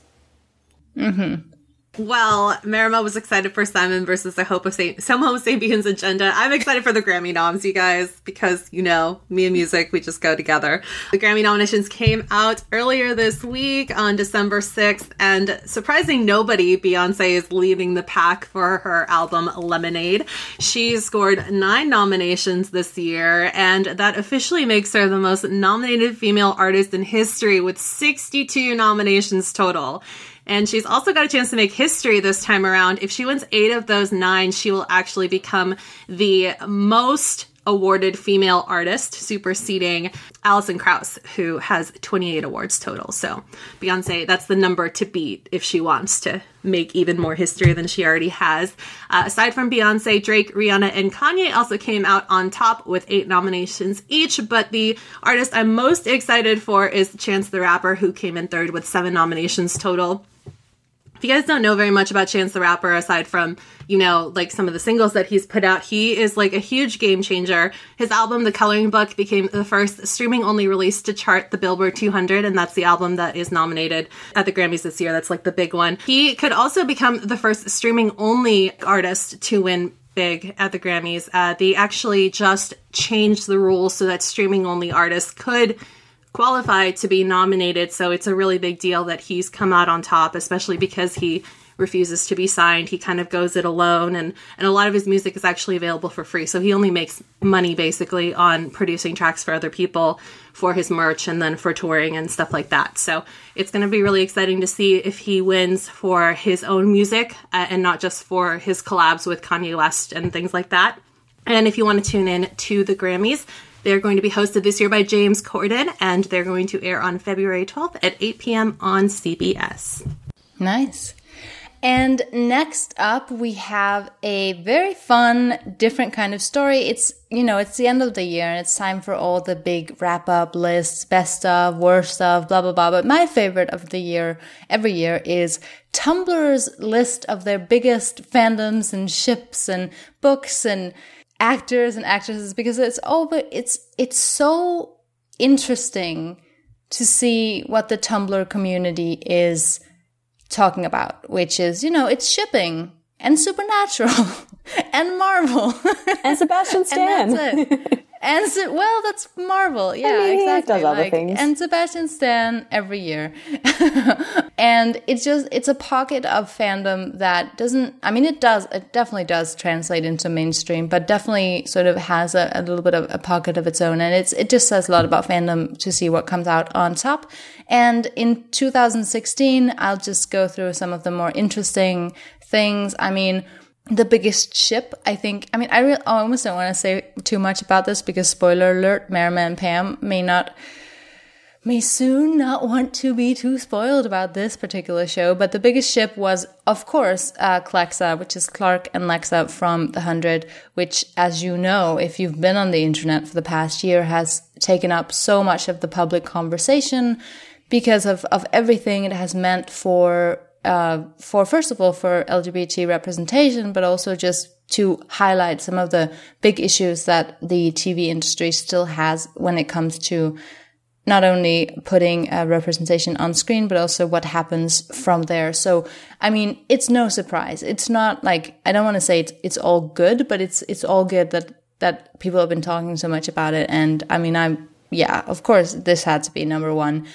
Mm-hmm. Well, Marama was excited for Simon versus the Hope of Saint- Some Homo Sapiens agenda. I'm excited for the Grammy noms, you guys, because you know me and music, we just go together. The Grammy nominations came out earlier this week on December 6th, and surprising nobody, Beyonce is leading the pack for her album Lemonade. She scored nine nominations this year, and that officially makes her the most nominated female artist in history with 62 nominations total. And she's also got a chance to make history this time around. If she wins eight of those nine, she will actually become the most awarded female artist, superseding Alison Krauss, who has 28 awards total. So Beyonce, that's the number to beat if she wants to make even more history than she already has. Uh, aside from Beyonce, Drake, Rihanna, and Kanye also came out on top with eight nominations each. But the artist I'm most excited for is Chance the Rapper, who came in third with seven nominations total you guys don't know very much about Chance the Rapper, aside from, you know, like some of the singles that he's put out, he is like a huge game changer. His album, The Coloring Book, became the first streaming only release to chart the Billboard 200, and that's the album that is nominated at the Grammys this year. That's like the big one. He could also become the first streaming only artist to win big at the Grammys. Uh, they actually just changed the rules so that streaming only artists could qualified to be nominated. So it's a really big deal that he's come out on top, especially because he refuses to be signed. He kind of goes it alone and and a lot of his music is actually available for free. So he only makes money basically on producing tracks for other people for his merch and then for touring and stuff like that. So it's going to be really exciting to see if he wins for his own music uh, and not just for his collabs with Kanye West and things like that. And if you want to tune in to the Grammys, they're going to be hosted this year by James Corden, and they're going to air on February 12th at 8 p.m. on CBS. Nice. And next up, we have a very fun, different kind of story. It's, you know, it's the end of the year and it's time for all the big wrap up lists, best stuff, worst stuff, blah, blah, blah. But my favorite of the year, every year, is Tumblr's list of their biggest fandoms and ships and books and actors and actresses because it's all but it's it's so interesting to see what the Tumblr community is talking about, which is, you know, it's shipping and supernatural and Marvel and Sebastian Stan. and and so, well, that's Marvel. Yeah, I mean, exactly. does like, things. And Sebastian Stan every year, and it's just it's a pocket of fandom that doesn't. I mean, it does. It definitely does translate into mainstream, but definitely sort of has a, a little bit of a pocket of its own, and it's it just says a lot about fandom to see what comes out on top. And in 2016, I'll just go through some of the more interesting things. I mean the biggest ship, I think. I mean, I, re- I almost don't want to say too much about this because spoiler alert, Merriman and Pam may not may soon not want to be too spoiled about this particular show, but the biggest ship was, of course, uh, Clexa, which is Clarke and Lexa from The Hundred, which, as you know, if you've been on the internet for the past year, has taken up so much of the public conversation because of, of everything it has meant for, uh, for, first of all, for LGBT representation, but also just to highlight some of the big issues that the TV industry still has when it comes to not only putting a representation on screen, but also what happens from there. So, I mean, it's no surprise. It's not like, I don't want to say it's, it's all good, but it's, it's all good that, that people have been talking so much about it. And I mean, I'm, yeah, of course, this had to be number one.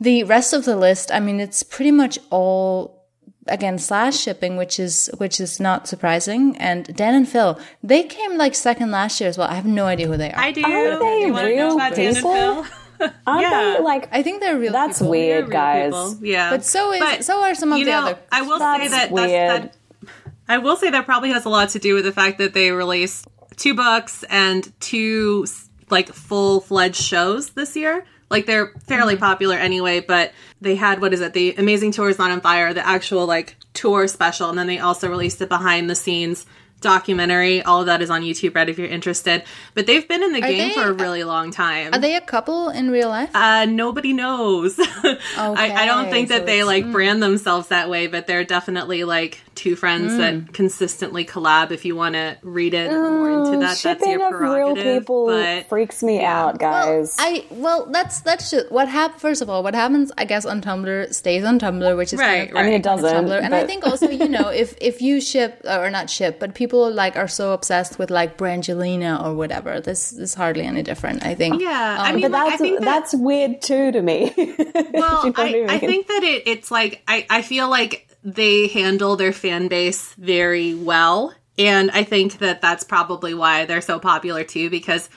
The rest of the list, I mean, it's pretty much all again slash shipping, which is which is not surprising. And Dan and Phil, they came like second last year as well. I have no idea who they are. I do. Are they you real about Dan and people? Phil? Aren't Yeah. they like? I think they're real. That's people. weird, Real guys. people, Yeah, But so is but, so are some of you the know, other. I will say that weird. That's, that I will say that probably has a lot to do with the fact that they released two books and two like full fledged shows this year. Like they're fairly Mm-hmm. popular anyway, but they had what is it? The Amazing Tour is not on fire, the actual like tour special, and then they also released a behind the scenes documentary. All of that is on YouTube, right? If you're interested. But they've been in the game they- for a really long time. Are they a couple in real life? Uh, nobody knows. I, I don't Okay, think that they like brand themselves that way, but they're definitely like two friends Mm. that consistently collab. If you want to read it more into that, that's Shipping your of real prerogative. people but freaks me out, guys. I well, that's that's just what hap- First of all, what happens, I guess, on Tumblr stays on Tumblr, which is Right, kind of, right. I mean, it doesn't, Tumblr. And I think also, you know, if if you ship or not ship, but people like are so obsessed with like Brangelina or whatever, this is hardly any different. I think. yeah, I Um, mean, but like, I that's think that, that's weird too to me. well, You know I, I mean? think that it, it's like I, I feel like they handle their fan base very well, and I think that that's probably why they're so popular too. Because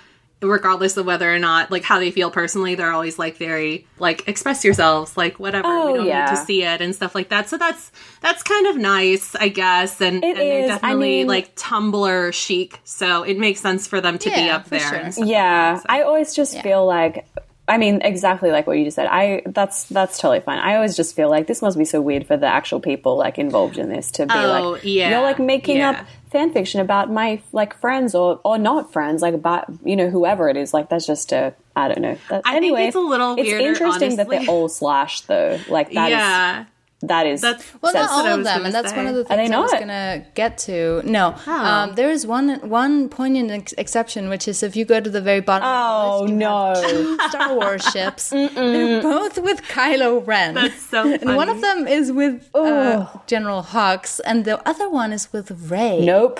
regardless of whether or not like how they feel personally, they're always like very like express yourselves, like whatever. Oh, we don't yeah. need to see it and stuff like that. So that's that's kind of nice, I guess. And, It and they're is. I definitely mean- like Tumblr chic, so it makes sense for them to be up there. sure. and stuff. Yeah, I always just Yeah. feel like I mean exactly like what you just said. I that's that's totally fine. I always just feel like this must be so weird for the actual people like involved in this to be Oh, like yeah, you're like making yeah. up fan fiction about my like friends or or not friends like about you know whoever it is like that's just a I don't know. That, I think it's a little weird. It's weirder, interesting that they're all slashed though. Like that is yeah, that is That's- Well, says- not all of them, and that's one of the things I was gonna get to. No, Oh. um, there is one one poignant ex- exception, which is if you go to the very bottom. Oh of the list, you have no. two Star Wars ships. They're both with Kylo Ren. That's so funny. And one of them is with uh, General Hux, and the other one is with Rey. Nope.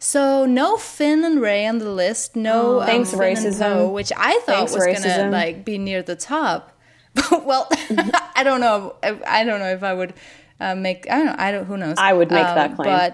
So no Finn and Rey on the list. No um, Thanks, Finn and racism. Poe, which I thought Thanks, was racism. gonna like be near the top. well, I don't know. I, I don't know if I would uh, make. I don't know. I don't. Who knows? I would make Um, that claim.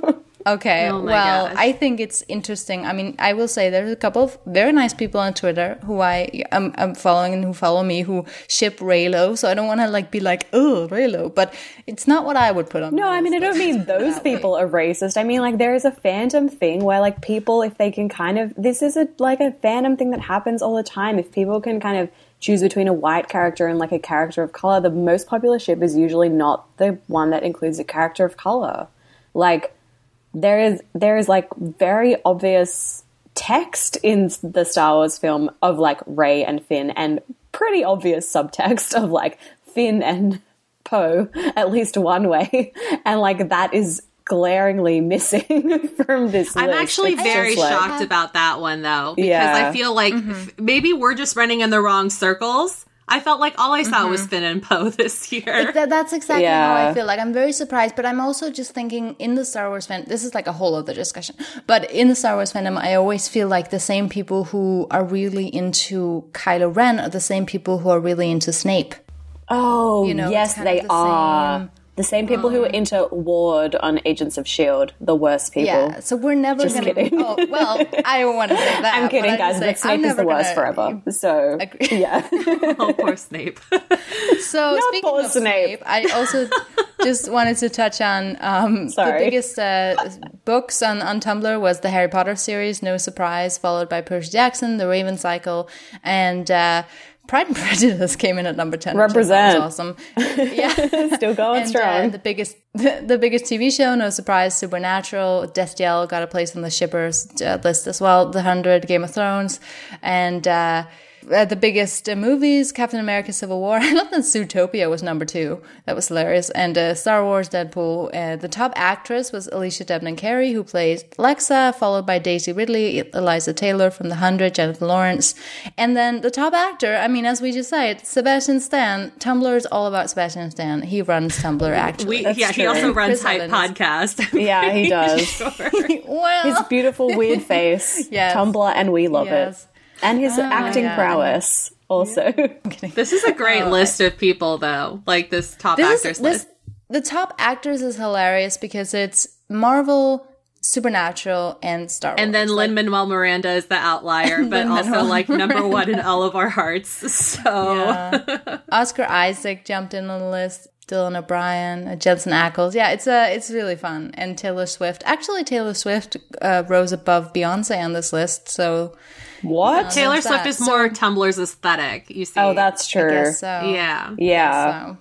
But okay. Oh well, gosh. I think it's interesting. I mean, I will say there's a couple of very nice people on Twitter who I am I'm following and who follow me who ship Reylo. So I don't want to like be like, oh, Reylo, but it's not what I would put on. No, I mean I don't mean those that way. people are racist. I mean like there is a fandom thing where like people if they can kind of this is a like a fandom thing that happens all the time. If people can kind of choose between a white character and like a character of color, the most popular ship is usually not the one that includes a character of color. Like there is there is like very obvious text in the Star Wars film of like Rey and Finn and pretty obvious subtext of like Finn and Poe at least one way and like that is glaringly missing from this I'm list. actually It's very just, like- shocked about that one though, because Yeah. I feel like Mm-hmm. f- maybe we're just running in the wrong circles. I felt like all I saw was Mm-hmm. Finn and Poe this year. That, that's exactly how I feel. Like I'm very surprised, but I'm also just thinking in the Star Wars fan. This is like a whole other discussion. But in the Star Wars fandom, I always feel like the same people who are really into Kylo Ren are the same people who are really into Snape. Oh, You know, yes, kind they the are. same, the same people who were into Ward on Agents of S.H.I.E.L.D., the worst people. Yeah, so we're never Just gonna. kidding. Oh, well, I don't want to say that. I'm but kidding, I guys, just but say, I'm Snape is the worst forever. So, Agree. yeah. oh, poor Snape. So Not speaking poor of Snape. Snape, I also just wanted to touch on um, the biggest uh, books on, on Tumblr was the Harry Potter series, no surprise, followed by Percy Jackson, The Raven Cycle, and uh, Pride and Prejudice came in at number ten. Represent. awesome. Yeah, still going and, strong. Uh, the biggest, the, the, biggest TV show, no surprise, Supernatural. Destiel got a place on the shippers uh, list as well. The Hundred, Game of Thrones, and. Uh, uh, the biggest uh, movies Captain America Civil War. I love that Zootopia was number two. That was hilarious. And uh, Star Wars Deadpool. Uh, the top actress was Alycia Debnam Carey, who plays Lexa, followed by Daisy Ridley, Eliza Taylor from The Hundred, Jennifer Lawrence. And then the top actor, I mean, as we just said, Sebastian Stan. Tumblr is all about Sebastian Stan. He runs Tumblr, actually. We, yeah, true. he also runs Chris Hype Evans. Yeah, Podcast. he does. Sure. well, His beautiful weird face, Yes. Tumblr, and we love Yes. it. And his oh acting yeah. prowess also. This is a great oh. list of people, though. Like this top this actors is, this, list. the top actors is hilarious because it's Marvel, Supernatural, and Star Wars. And then Lin Manuel Miranda is the outlier, but also like number one in all of our hearts. So Yeah. Oscar Isaac jumped in on the list. Dylan O'Brien, uh, Jensen Ackles. Yeah, it's uh, it's really fun. And Taylor Swift. Actually, Taylor Swift uh, rose above Beyonce on this list. So what? Taylor Swift that. is more Tumblr's aesthetic. You see? Oh, that's I true. guess so. yeah. Yeah. So.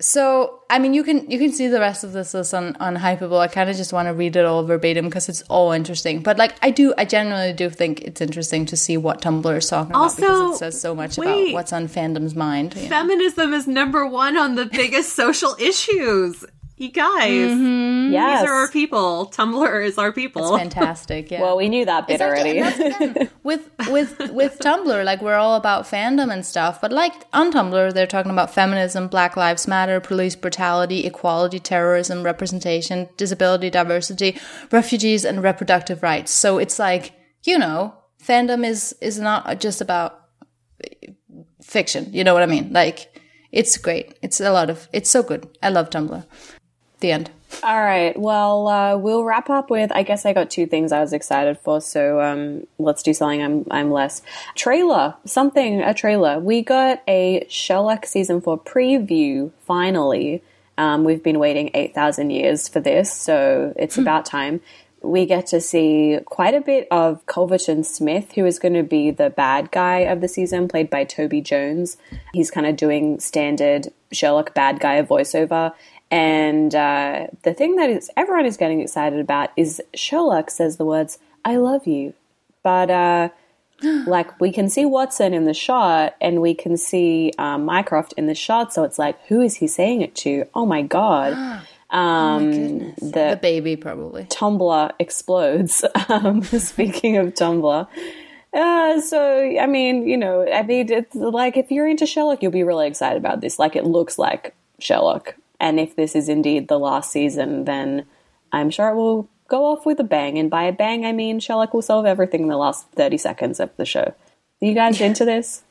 So I mean, you can you can see the rest of this list on on Hypable. I kind of just want to read it all verbatim because it's all interesting. But like, I do, I genuinely do think it's interesting to see what Tumblr is talking about because it says so much about what's on fandom's mind. you know? Feminism is number one on the biggest social issues. You guys, Yes. these are our people. Tumblr is our people. Fantastic. Yeah. well, we knew that bit Exactly, already. and that's again, with with with Tumblr, like we're all about fandom and stuff, but like on Tumblr, they're talking about feminism, Black Lives Matter, police brutality, equality, terrorism, representation, disability, diversity, refugees, and reproductive rights. So it's like you know, fandom is is not just about fiction. You know what I mean? Like it's great. It's a lot of. It's so good. I love Tumblr. The end. All right. Well, uh, we'll wrap up with. I guess I got two things I was excited for. So um, let's do something I'm I'm less. Trailer. Something. A trailer. We got a Sherlock season four preview. Finally, um, we've been waiting eight thousand years for this, so it's about time. We get to see quite a bit of Culverton Smith, who is going to be the bad guy of the season, played by Toby Jones. He's kind of doing standard Sherlock bad guy voiceover. And uh, the thing that is everyone is getting excited about is Sherlock says the words "I love you," but uh, like we can see Watson in the shot, and we can see um, Mycroft in the shot. So it's like, who is he saying it to? Oh my god! Um, The baby, probably. Tumblr explodes. Um, speaking of Tumblr. Uh, so, I mean, you know, I mean, it's like if you're into Sherlock, you'll be really excited about this. Like, it looks like Sherlock. And if this is indeed the last season, then I'm sure it will go off with a bang. And by a bang, I mean Sherlock will solve everything in the last 30 seconds of the show. Are you guys into this?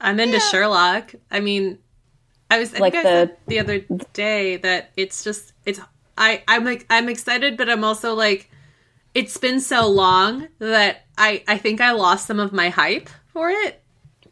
I'm into Sherlock. I mean, I was I Like think I the- said the other day that it's just it's I I'm like I'm excited, but I'm also like it's been so long that I I think I lost some of my hype for it.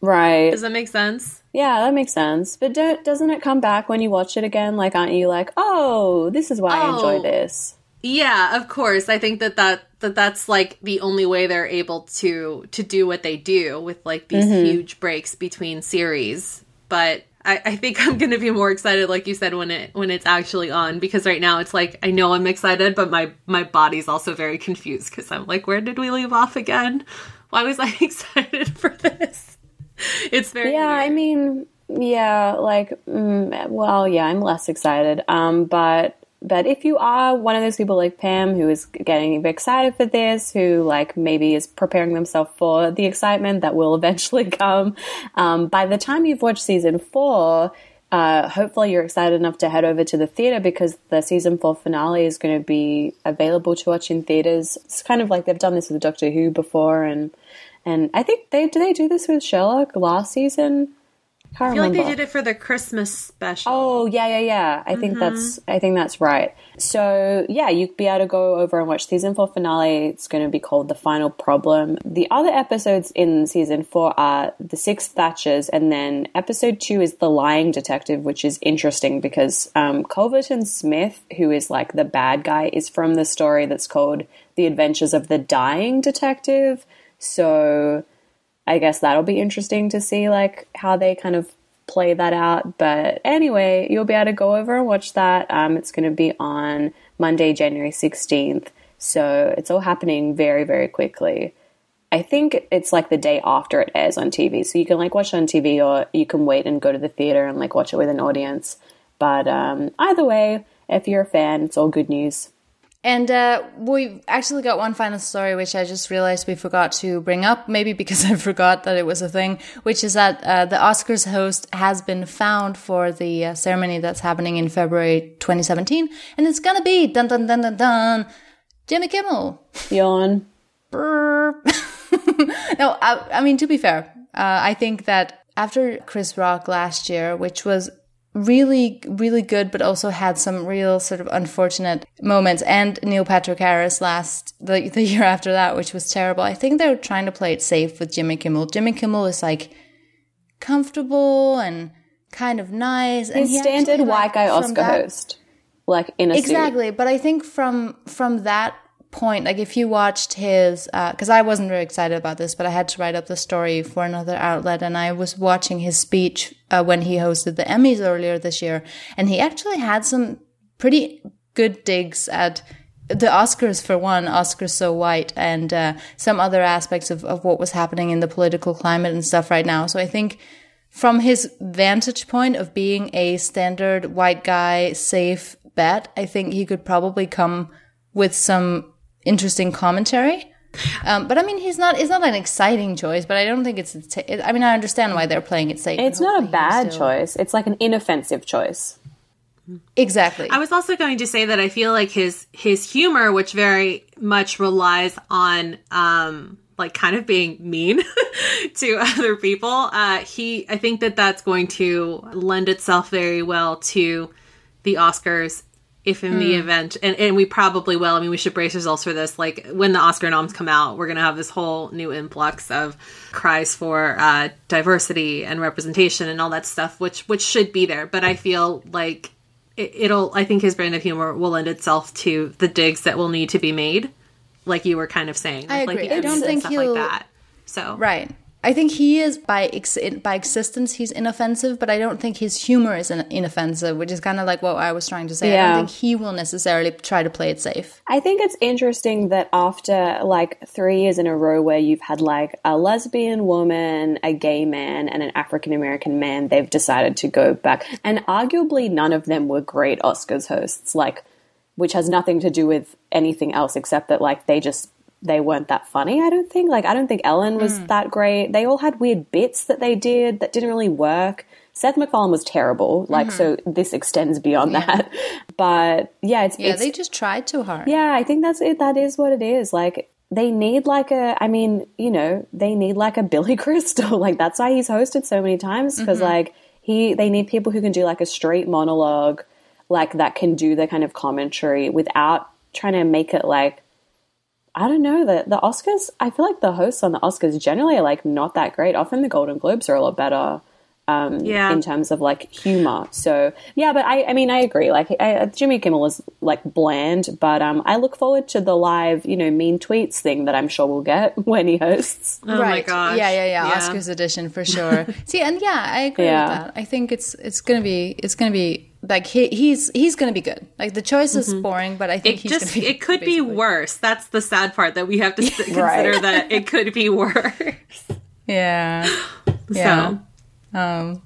Right. Does that make sense? Yeah, that makes sense. But do, doesn't it come back when you watch it again? Like, aren't you like, oh, this is why I oh, enjoy Oh. this? Yeah, of course. I think that that, that that's like the only way they're able to to do what they do with like these mm-hmm. huge breaks between series. But I, I think I'm gonna be more excited, like you said, when it when it's actually on. Because right now it's like I know I'm excited, but my my body's also very confused because I'm like, where did we leave off again? Why was I excited for this? It's very Yeah, I mean, yeah, like, mm, well, yeah, I'm less excited. Um, but but if you are one of those people like Pam who is getting excited for this, who like maybe is preparing themselves for the excitement that will eventually come, um, by the time you've watched season four. Uh, hopefully you're excited enough to head over to the theater because the season four finale is going to be available to watch in theaters. It's kind of like they've done this with Doctor Who before, and and I think they do they do this with Sherlock last season. Can't I feel like they did it for the Christmas special. Oh yeah, yeah, yeah. I think that's I think that's right. So yeah, you'd be able to go over and watch season four finale. It's going to be called the final problem. The other episodes in season four are the six Thatchers, and then episode two is the lying detective, which is interesting because um, Culverton Smith, who is like the bad guy, is from the story that's called The Adventures of the Dying Detective. So I guess that'll be interesting to see like how they kind of play that out. But anyway, you'll be able to go over and watch that. Um, it's going to be on Monday, January 16th. So it's all happening very, very quickly. I think it's like the day after it airs on TV. So you can like watch it on TV or you can wait and go to the theater and like watch it with an audience. But um, either way, if you're a fan, it's all good news. And uh, we've actually got one final story, which I just realized we forgot to bring up, maybe because I forgot that it was a thing, which is that uh, the Oscars host has been found for the uh, ceremony that's happening in February 2017. And it's going to be, dun dun dun dun dun, Jimmy Kimmel. Yawn. no, I, I, mean, to be fair, uh, I think that after Chris Rock last year, which was really, really good, but also had some real sort of unfortunate moments. And Neil Patrick Harris last the the year after that, which was terrible. I think they were trying to play it safe with Jimmy Kimmel. Jimmy Kimmel is like comfortable and kind of nice. His and standard actually, white guy Oscar that, host, like in a exactly. Suit. But I think from from that point like if you watched his because uh, i wasn't very excited about this but i had to write up the story for another outlet and i was watching his speech uh, when he hosted the emmys earlier this year and he actually had some pretty good digs at the oscars for one oscars so white and uh, some other aspects of, of what was happening in the political climate and stuff right now. So i think from his vantage point of being a standard white guy safe bet i think he could probably come with some interesting commentary. Um, but I mean, he's not. It's not an exciting choice, but I don't think it's. T- I mean, I understand why they're playing it safe. It's not a bad still... choice. It's like an inoffensive choice. Exactly. I was also going to say that I feel like his his humor, which very much relies on um like kind of being mean to other people, uh, he I think that that's going to lend itself very well to the Oscars if in mm. the hmm. event and, and we probably will i mean we should brace ourselves for this like when the oscar noms come out we're going to have this whole new influx of cries for uh, diversity and representation and all that stuff which which should be there but i feel like it, will i think his brand of humor will lend itself to the digs that will need to be made like you were kind of saying I agree. like i don't think he'll like that so right I think he is by ex- by existence he's inoffensive, but I don't think his humor is in- inoffensive, which is kind of like what I was trying to say. Yeah. I don't think he will necessarily try to play it safe. I think it's interesting that after like three years in a row where you've had like a lesbian woman, a gay man, and an African American man, they've decided to go back, and arguably none of them were great Oscars hosts, like which has nothing to do with anything else except that like they just they weren't that funny, I don't think. Like, I don't think Ellen was mm. that great. They all had weird bits that they did that didn't really work. Seth MacFarlane was terrible. Like, mm-hmm. so this extends beyond yeah. that. But yeah, it's. Yeah, it's, they just tried too hard. Yeah, I think that's it. That is what it is. Like, they need like a, I mean, you know, they need like a Billy Crystal. like, that's why he's hosted so many times because, mm-hmm. like, he, they need people who can do like a straight monologue, like, that can do the kind of commentary without trying to make it like, I don't know the the Oscars. I feel like the hosts on the Oscars generally are like not that great. Often the Golden Globes are a lot better. Um, yeah. in terms of like humor. So yeah, but I, I mean, I agree. Like I, Jimmy Kimmel is like bland, but um, I look forward to the live, you know, mean tweets thing that I'm sure we'll get when he hosts. Oh right. my gosh! Yeah, yeah, yeah, yeah. Oscars edition for sure. See, and yeah, I agree yeah. with that. I think it's it's gonna be it's gonna be like he, he's he's going to be good. Like the choice is mm-hmm. boring, but I think it he's just be, it could basically. be worse. That's the sad part that we have to consider right. that it could be worse. Yeah. Yeah. So. Um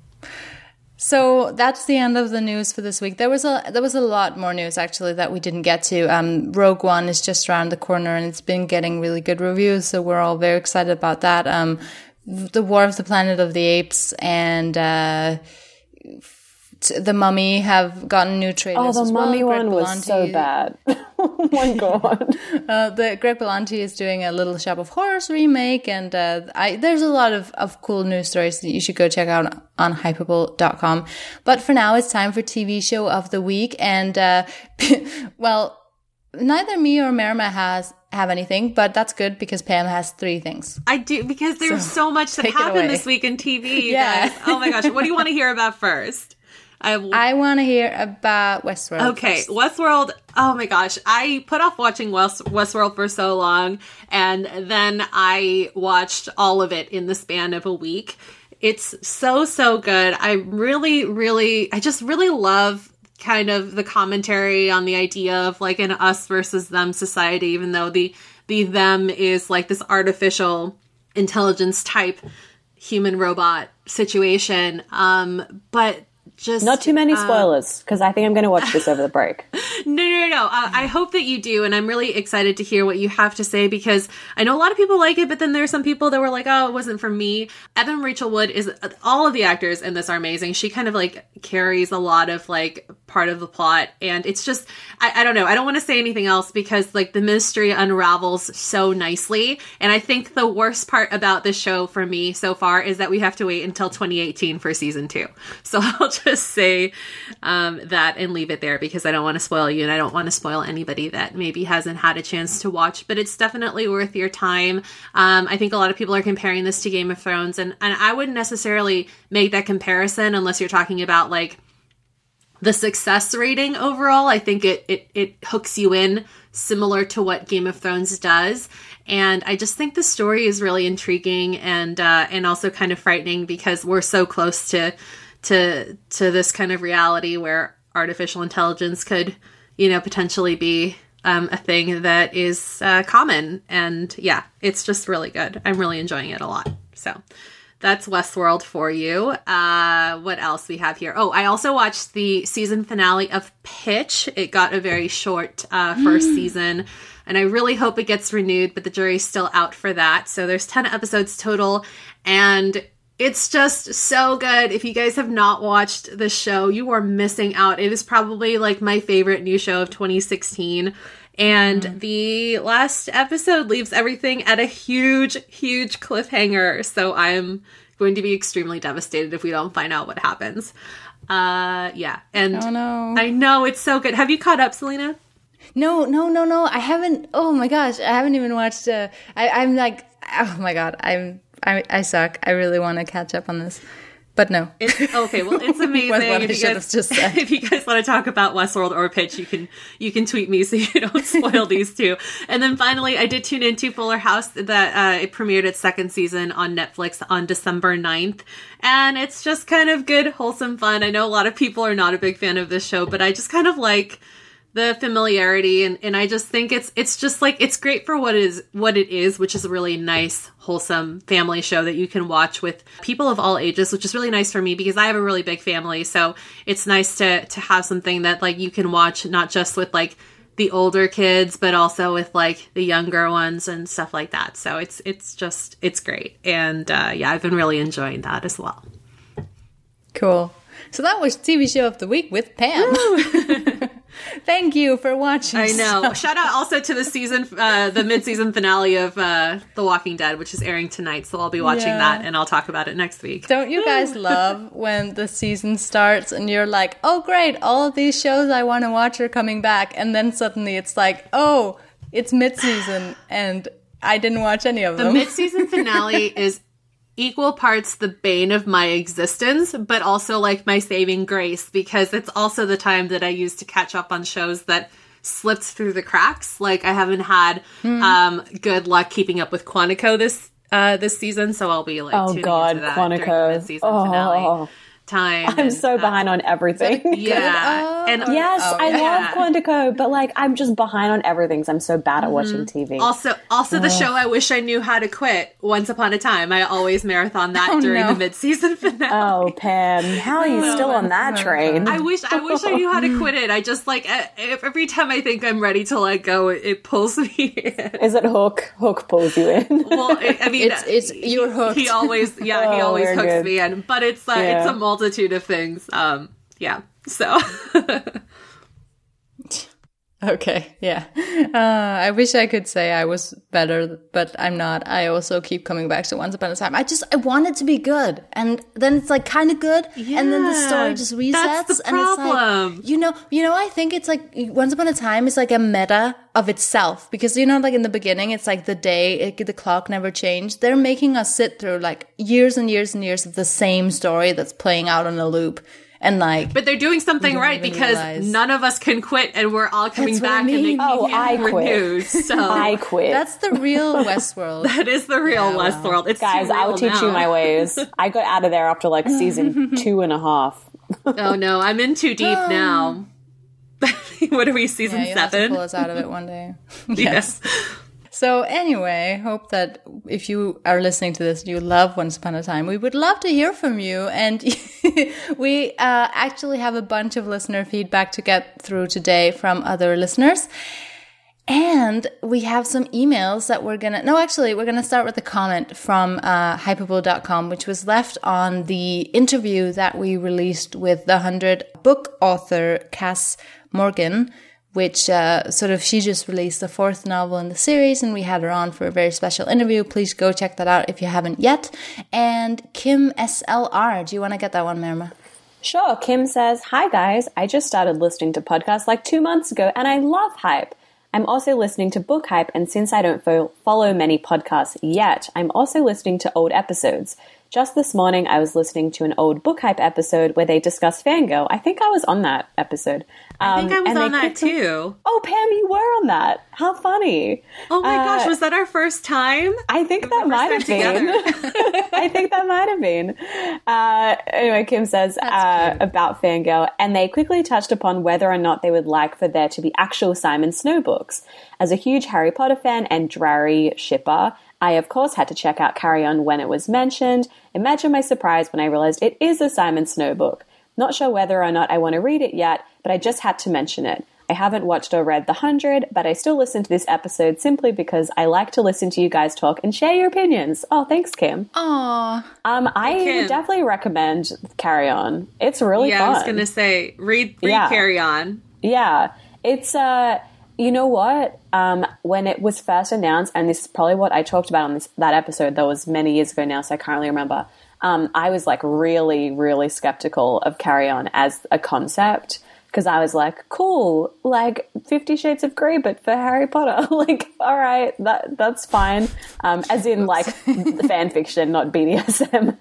so that's the end of the news for this week. There was a there was a lot more news actually that we didn't get to. Um, Rogue One is just around the corner and it's been getting really good reviews, so we're all very excited about that. Um, the War of the Planet of the Apes and uh, the Mummy have gotten new trailers. Oh, the Mummy well. one was so bad. oh my god! uh, the Greg Berlanti is doing a Little Shop of Horrors remake, and uh, I, there's a lot of, of cool news stories that you should go check out on hypable.com. But for now, it's time for TV show of the week, and uh, well, neither me or Marama has have anything, but that's good because Pam has three things. I do because there's so, so much that happened this week in TV. yeah. Guys. Oh my gosh, what do you want to hear about first? I I want to hear about Westworld. Okay, first. Westworld. Oh my gosh, I put off watching West, Westworld for so long, and then I watched all of it in the span of a week. It's so so good. I really, really, I just really love kind of the commentary on the idea of like an us versus them society, even though the the them is like this artificial intelligence type human robot situation. Um, but just Not too many spoilers, because I think I'm going to watch this over the break. no, no, no. Uh, I hope that you do, and I'm really excited to hear what you have to say because I know a lot of people like it, but then there's some people that were like, "Oh, it wasn't for me." Evan Rachel Wood is all of the actors in this are amazing. She kind of like carries a lot of like part of the plot, and it's just I, I don't know. I don't want to say anything else because like the mystery unravels so nicely, and I think the worst part about this show for me so far is that we have to wait until 2018 for season two. So I'll just say um, that and leave it there because I don't want to spoil you and I don't want to spoil anybody that maybe hasn't had a chance to watch. But it's definitely worth your time. Um, I think a lot of people are comparing this to Game of Thrones, and, and I wouldn't necessarily make that comparison unless you're talking about like the success rating overall. I think it it, it hooks you in similar to what Game of Thrones does. And I just think the story is really intriguing and uh, and also kind of frightening because we're so close to to to this kind of reality where artificial intelligence could you know potentially be um, a thing that is uh, common. And yeah it's just really good. I'm really enjoying it a lot. So that's westworld for you. Uh, what else we have here? Oh i also watched the season finale of pitch. It got a very short uh, first season. And i really hope it gets renewed but the jury's still out for that. So there's 10 episodes total. And it's just so good. If you guys have not watched the show, you are missing out. It is probably like my favorite new show of 2016. And the last episode leaves everything at a huge, huge cliffhanger. So I'm going to be extremely devastated if we don't find out what happens. Uh, yeah. And Oh, no. I know it's so good. Have you caught up, Selena? No, no, no, no. I haven't. Oh my gosh, I haven't even watched. Uh, I, I'm like, oh my god, I'm. I, I suck. I really want to catch up on this, but no. It's okay. Well, it's amazing. if, you guys, if you guys want to talk about Westworld or Pitch, you can you can tweet me so you don't spoil these two. And then finally, I did tune into Fuller House. That uh, it premiered its second season on Netflix on December 9th. and it's just kind of good, wholesome fun. I know a lot of people are not a big fan of this show, but I just kind of like the familiarity and, and I just think it's it's just like it's great for what is what it is, which is a really nice, wholesome family show that you can watch with people of all ages, which is really nice for me because I have a really big family. So it's nice to to have something that like you can watch not just with like the older kids, but also with like the younger ones and stuff like that. So it's it's just it's great. And uh, yeah, I've been really enjoying that as well. Cool. So that was TV show of the week with Pam. Thank you for watching. I know. stuff. Shout out also to the season, uh, the mid-season finale of uh, The Walking Dead, which is airing tonight. So I'll be watching Yeah. that, and I'll talk about it next week. Don't you guys love when the season starts and you're like, oh, great, all of these shows I want to watch are coming back. And then suddenly it's like, oh, it's mid season and I didn't watch any of them. The mid-season finale is equal parts the bane of my existence, but also like my saving grace because it's also the time that I use to catch up on shows that slipped through the cracks. Like I haven't had Hmm. um, good luck keeping up with Quantico this uh, this season, so I'll be like, Oh, God, into that during the Quantico. mid-season Oh. finale time. I'm and, so uh, behind on everything. Yeah, Oh, and Yes, Oh, I yeah. love Quantico, but like I'm just behind on everything. 'cause I'm so bad at watching TV. Also, also the show I wish I knew how to quit. Once upon a time, I always marathon that Oh, during no. the mid-season finale. oh, Pam, how are you still on that train? I wish I wish I knew how to quit it. I just like every time I think I'm ready to let go, it, it pulls me in. Is it Hook? Hook pulls you in. Well, I I mean, It's- it's- he- you're hooked. He always, yeah, he Oh, always hooks good. me in. But it's uh, it's Yeah. a multitude of things. Um, yeah. So Okay, yeah. Uh, I wish I could say I was better, but I'm not. I also keep coming back to Once Upon a Time. I just I want it to be good, and then it's like kind of good, and then the story just resets, that's the and it's problem. like you know, you know. I think it's like Once Upon a Time is like a meta of itself because you know, like in the beginning, it's like the day, it, the clock never changed. They're making us sit through like years and years and years of the same story that's playing out on a loop. And like But they're doing something right because realize. none of us can quit and we're all coming That's what I back and they mean. keep Oh, I getting quit. renewed. So I quit. that's the real Westworld. that is the real oh, Yeah, wow. Westworld. It's Guys, too I'll real teach you my ways. I got out of there after like season two and a half. Oh no, I'm in too deep now. what are we, season Yeah, you'll have to seven? pull us out of it one day. yes. So anyway, hope that if you are listening to this, you love Once Upon a Time. We would love to hear from you, and we uh, actually have a bunch of listener feedback to get through today from other listeners. And we have some emails that we're gonna, no, actually, we're gonna start with a comment from uh, hypable.com, which was left on the interview that we released with the 100 book author Kass Morgan, which uh, sort of, she just released the fourth novel in the series, and we had her on for a very special interview. Please go check that out if you haven't yet. And Kim SLR, do you wanna get that one, Marama? Sure, Kim says, Hi guys, I just started listening to podcasts like two months ago and I love hype. I'm also listening to Book Hype, and since I don't fo- follow many podcasts yet, I'm also listening to old episodes. Just this morning, I was listening to an old Book Hype episode where they discuss Fangirl. I think I was on that episode. I think I Um, was and on that too. Oh, Pam, you were on that. How funny. Oh my Uh, gosh, was that our first time? I think that might have been. I think that might have been. Uh, anyway, Kim says uh, about Fangirl, and they quickly touched upon whether or not they would like for there to be actual Simon Snow books. As a huge Harry Potter fan and Drarry shipper, I of course had to check out Carry On when it was mentioned. Imagine my surprise when I realized it is a Simon Snow book. Not sure whether or not I want to read it yet, but I just had to mention it. I haven't watched or read The Hundred, but I still listen to this episode simply because I like to listen to you guys talk and share your opinions. Oh, thanks, Kim. Aww. Um, I Kim. would definitely recommend Carry On. It's really yeah, fun. I was gonna say read, read Yeah. Carry On. Yeah, it's uh, you know what? Um, when it was first announced, and this is probably what I talked about on this that episode that was many years ago now, so I can't really remember. Um, I was like really, really skeptical of Carry On as a concept because I was like, cool, like Fifty Shades of Grey, but for Harry Potter. like, all right, that that's fine. Um, as in like fan fiction, not BDSM.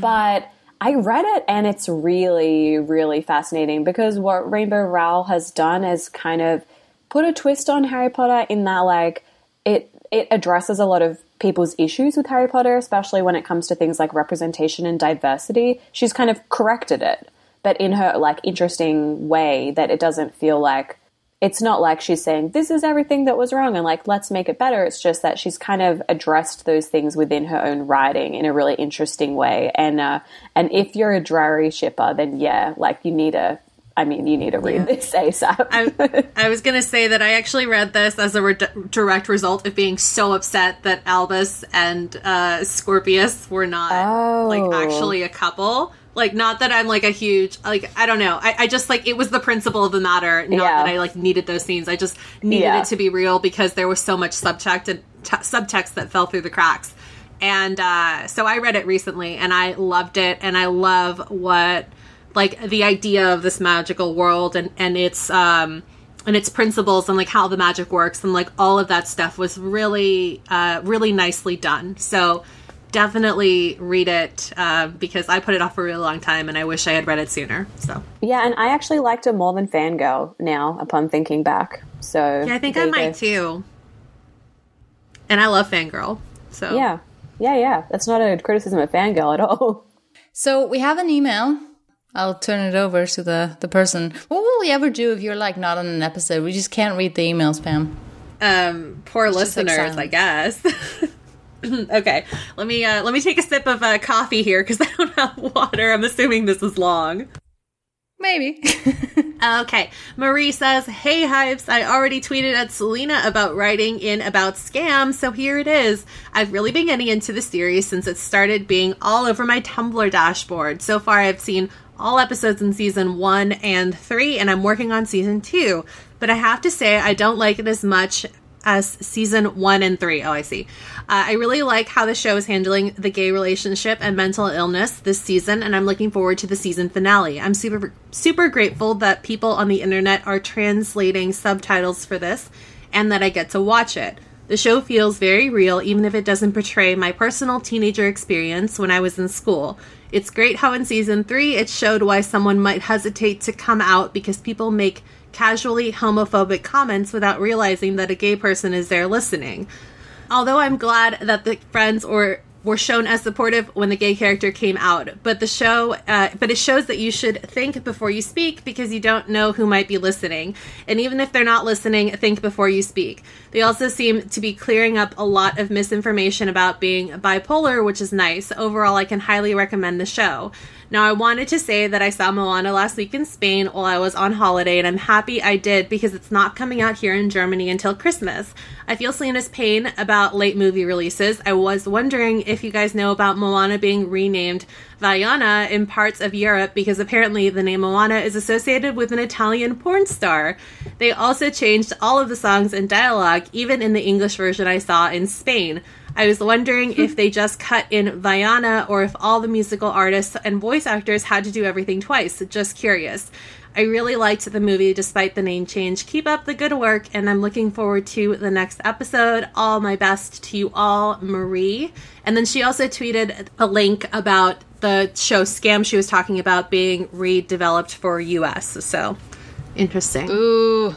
but I read it and it's really, really fascinating because what Rainbow Rowell has done is kind of put a twist on Harry Potter in that like it it addresses a lot of people's issues with Harry Potter, especially when it comes to things like representation and diversity. She's kind of corrected it, but in her like interesting way that it doesn't feel like it's not like she's saying this is everything that was wrong and like let's make it better it's just that she's kind of addressed those things within her own writing in a really interesting way and uh and if you're a Drarry shipper then yeah like you need a i mean you need to read this asap I, I was gonna say that I actually read this as a re- direct result of being so upset that Albus and uh, Scorpius were not Oh. like actually a couple. Like, not that I'm like a huge like I don't know. I, I just like it was the principle of the matter. Not Yeah. that I like needed those scenes. I just needed Yeah. it to be real because there was so much subtext and t- subtext that fell through the cracks. And uh, so I read it recently and I loved it. And I love what like the idea of this magical world and and its um and its principles and like how the magic works and like all of that stuff was really uh really nicely done. So definitely read it uh, because i put it off for a really long time and i wish i had read it sooner so. Yeah and i actually liked it more than fangirl now upon thinking back. So yeah i think i you go. might too. And i love fangirl so. Yeah. Yeah yeah. That's not a criticism of fangirl at all. So we have an email. I'll turn it over to the, the person. What will we ever do if you're like not on an episode? We just can't read the emails, Pam. um poor like listeners i guess okay let me uh let me take a sip of uh, coffee here because i don't have water i'm assuming this is long Maybe. Okay. Marie says, Hey, Hives, I already tweeted at Selena about writing in about Skam, so here it is. I've really been getting into the series since it started being all over my Tumblr dashboard. So far, I've seen all episodes in season one and three, and I'm working on season two. But I have to say, I don't like it as much as season one and three. Oh, I see. Uh, I really like how the show is handling the gay relationship and mental illness this season, and I'm looking forward to the season finale. I'm super super grateful that people on the internet are translating subtitles for this, and that I get to watch it. The show feels very real, even if it doesn't portray my personal teenager experience when I was in school. It's great how in season three it showed why someone might hesitate to come out because people make casually homophobic comments without realizing that a gay person is there listening. Although I'm glad that the friends or were shown as supportive when the gay character came out. But the show, uh, but it shows that you should think before you speak because you don't know who might be listening. And even if they're not listening, think before you speak. They also seem to be clearing up a lot of misinformation about being bipolar, which is nice. Overall, I can highly recommend the show. Now, I wanted to say that I saw Moana last week in Spain while I was on holiday, and I'm happy I did because it's not coming out here in Germany until Christmas. I feel Selena's pain about late movie releases. I was wondering if you guys know about Moana being renamed Vaiana in parts of Europe because apparently the name Moana is associated with an Italian porn star. They also changed all of the songs and dialogue, even in the English version I saw in Spain. I was wondering if they just cut in Vaiana or if all the musical artists and voice actors had to do everything twice. Just curious. I really liked the movie despite the name change. Keep up the good work, and I'm looking forward to the next episode. All my best to you all, Marie. And then she also tweeted a link about the show Skam she was talking about being redeveloped for US. So interesting. Ooh,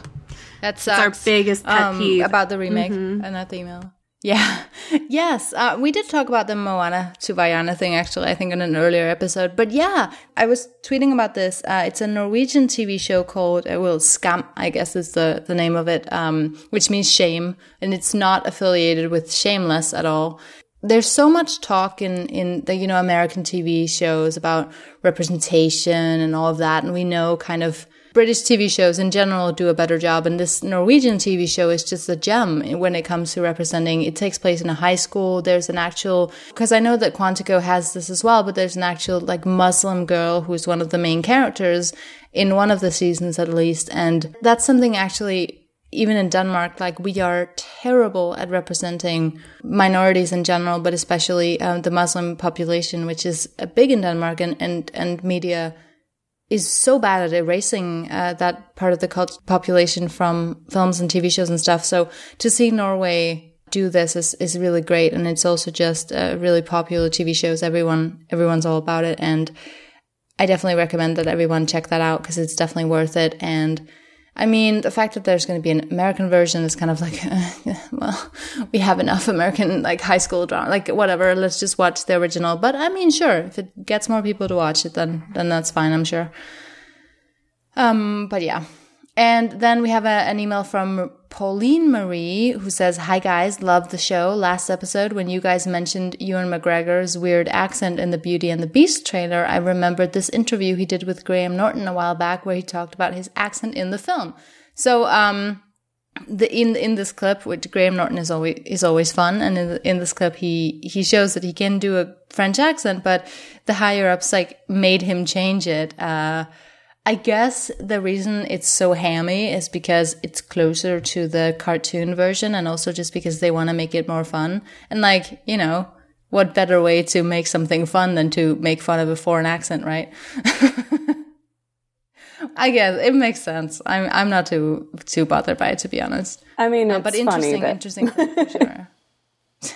that's our biggest pet um, peeve about the remake mm-hmm. and not the email. Yeah. yes. Uh, we did talk about the Moana to Vaiana thing, actually, I think in an earlier episode. But yeah, I was tweeting about this. Uh, it's a Norwegian TV show called, uh, well, Skam, I guess is the, the name of it, um, which means shame. And it's not affiliated with Shameless at all. There's so much talk in, in the, you know, American TV shows about representation and all of that. And we know kind of British TV shows in general do a better job, and this Norwegian TV show is just a gem when it comes to representing. It takes place in a high school. There's an actual, because I know that Quantico has this as well, but there's an actual like Muslim girl who's one of the main characters in one of the seasons at least, and that's something actually even in Denmark, like we are terrible at representing minorities in general, but especially um, the Muslim population, which is big in Denmark, and and and media is so bad at erasing uh, that part of the cult population from films and TV shows and stuff. So to see Norway do this is, is really great, and it's also just a really popular TV shows. Everyone everyone's all about it, and I definitely recommend that everyone check that out because it's definitely worth it. And I mean, the fact that there's going to be an American version is kind of like, uh, well, we have enough American like high school drama, like whatever. Let's just watch the original. But I mean, sure, if it gets more people to watch it, then then that's fine. I'm sure. Um, but yeah, and then we have a, an email from Pauline Marie who says, Hi guys, love the show. Last episode, when you guys mentioned Ewan McGregor's weird accent in the Beauty and the Beast trailer, I remembered this interview he did with Graham Norton a while back where he talked about his accent in the film. So, um, the in in this clip, which Graham Norton is always is always fun, and in, in this clip he he shows that he can do a French accent, but the higher ups like made him change it. Uh, I guess the reason it's so hammy is because it's closer to the cartoon version and also just because they want to make it more fun. And like, you know, what better way to make something fun than to make fun of a foreign accent, right? I guess it makes sense. I'm I'm not too too bothered by it to be honest. I mean, uh, but interesting, funny, interesting, sure.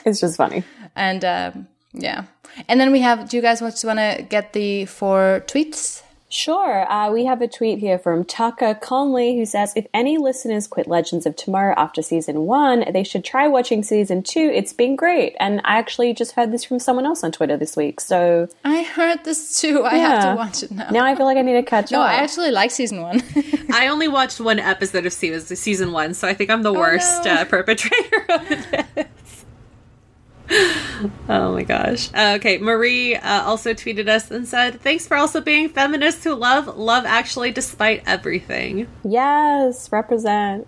it's just funny. And um, yeah, and then we have. Do you guys want to get the four tweets? Sure. Uh, we have a tweet here from Tucker Conley who says if any listeners quit Legends of Tomorrow after season one, they should try watching season two. It's been great. And I actually just heard this from someone else on Twitter this week. So I heard this too. I have to watch it now. Now I feel like I need to catch no, up. No, I actually like season one. I only watched one episode of season one, so I think I'm the oh, worst no. uh, perpetrator of this. oh my gosh. Uh, okay, Marie uh, also tweeted us and said, Thanks for also being feminists who love Love Actually despite everything. Yes, represent.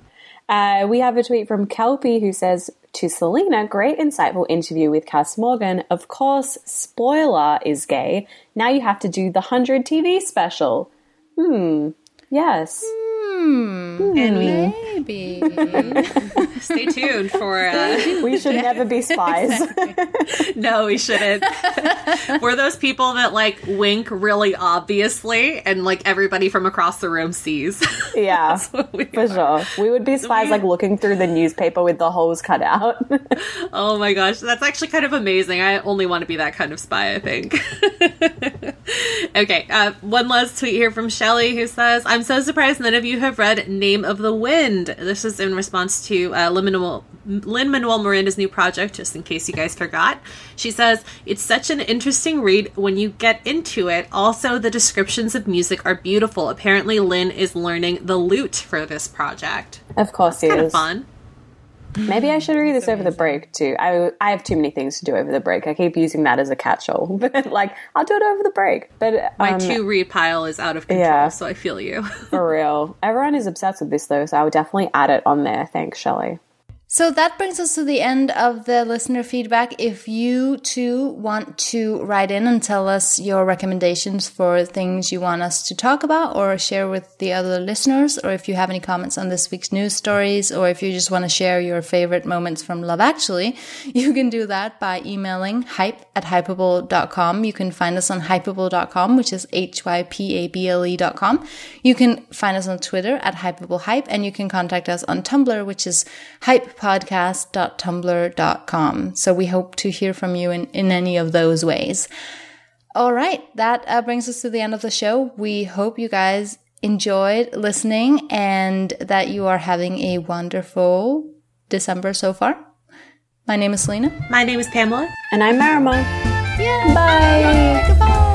Uh, we have a tweet from Kelpie who says, To Selena, great insightful interview with Kass Morgan. Of course, spoiler is gay. Now you have to do the 100 TV special. Hmm, yes. Hmm Hmm. And we Maybe. stay tuned for. Uh, We should never be spies. no, we shouldn't. We're those people that like wink really obviously, and like everybody from across the room sees. yeah, We for sure. We would be spies like looking through the newspaper with the holes cut out. Oh my gosh, that's actually kind of amazing. I only want to be that kind of spy, I think. Okay, uh, one last tweet here from Shelly who says, I'm so surprised none of you have read Name of the Wind. This is in response to uh, Lin Manuel Miranda's new project, just in case you guys forgot. She says, It's such an interesting read when you get into it. Also, the descriptions of music are beautiful. Apparently, Lin is learning the lute for this project. of course, he Kind of fun. Maybe I should read this over the break too. I I have too many things to do over the break. I keep using that as a catch-all, but like I'll do it over the break. But My um, two read pile is out of control, yeah. so I feel you. for real, everyone is obsessed with this though, so I would definitely add it on there. Thanks, Shelley. So that brings us to the end of the listener feedback. If you too want to write in and tell us your recommendations for things you want us to talk about or share with the other listeners, or if you have any comments on this week's news stories, or if you just want to share your favorite moments from Love Actually, you can do that by emailing hype at hypable.com. You can find us on hypable.com, which is H-Y-P-A-B-L-E.com. You can find us on Twitter at hypablehype, and you can contact us on Tumblr, which is hypepodcast.tumblr.com. So we hope to hear from you in, in any of those ways. All right, that uh, brings us to the end of the show. We hope you guys enjoyed listening and that you are having a wonderful December so far. My name is Selena. My name is Pamela. And I'm Marama. Yeah. Bye. Goodbye.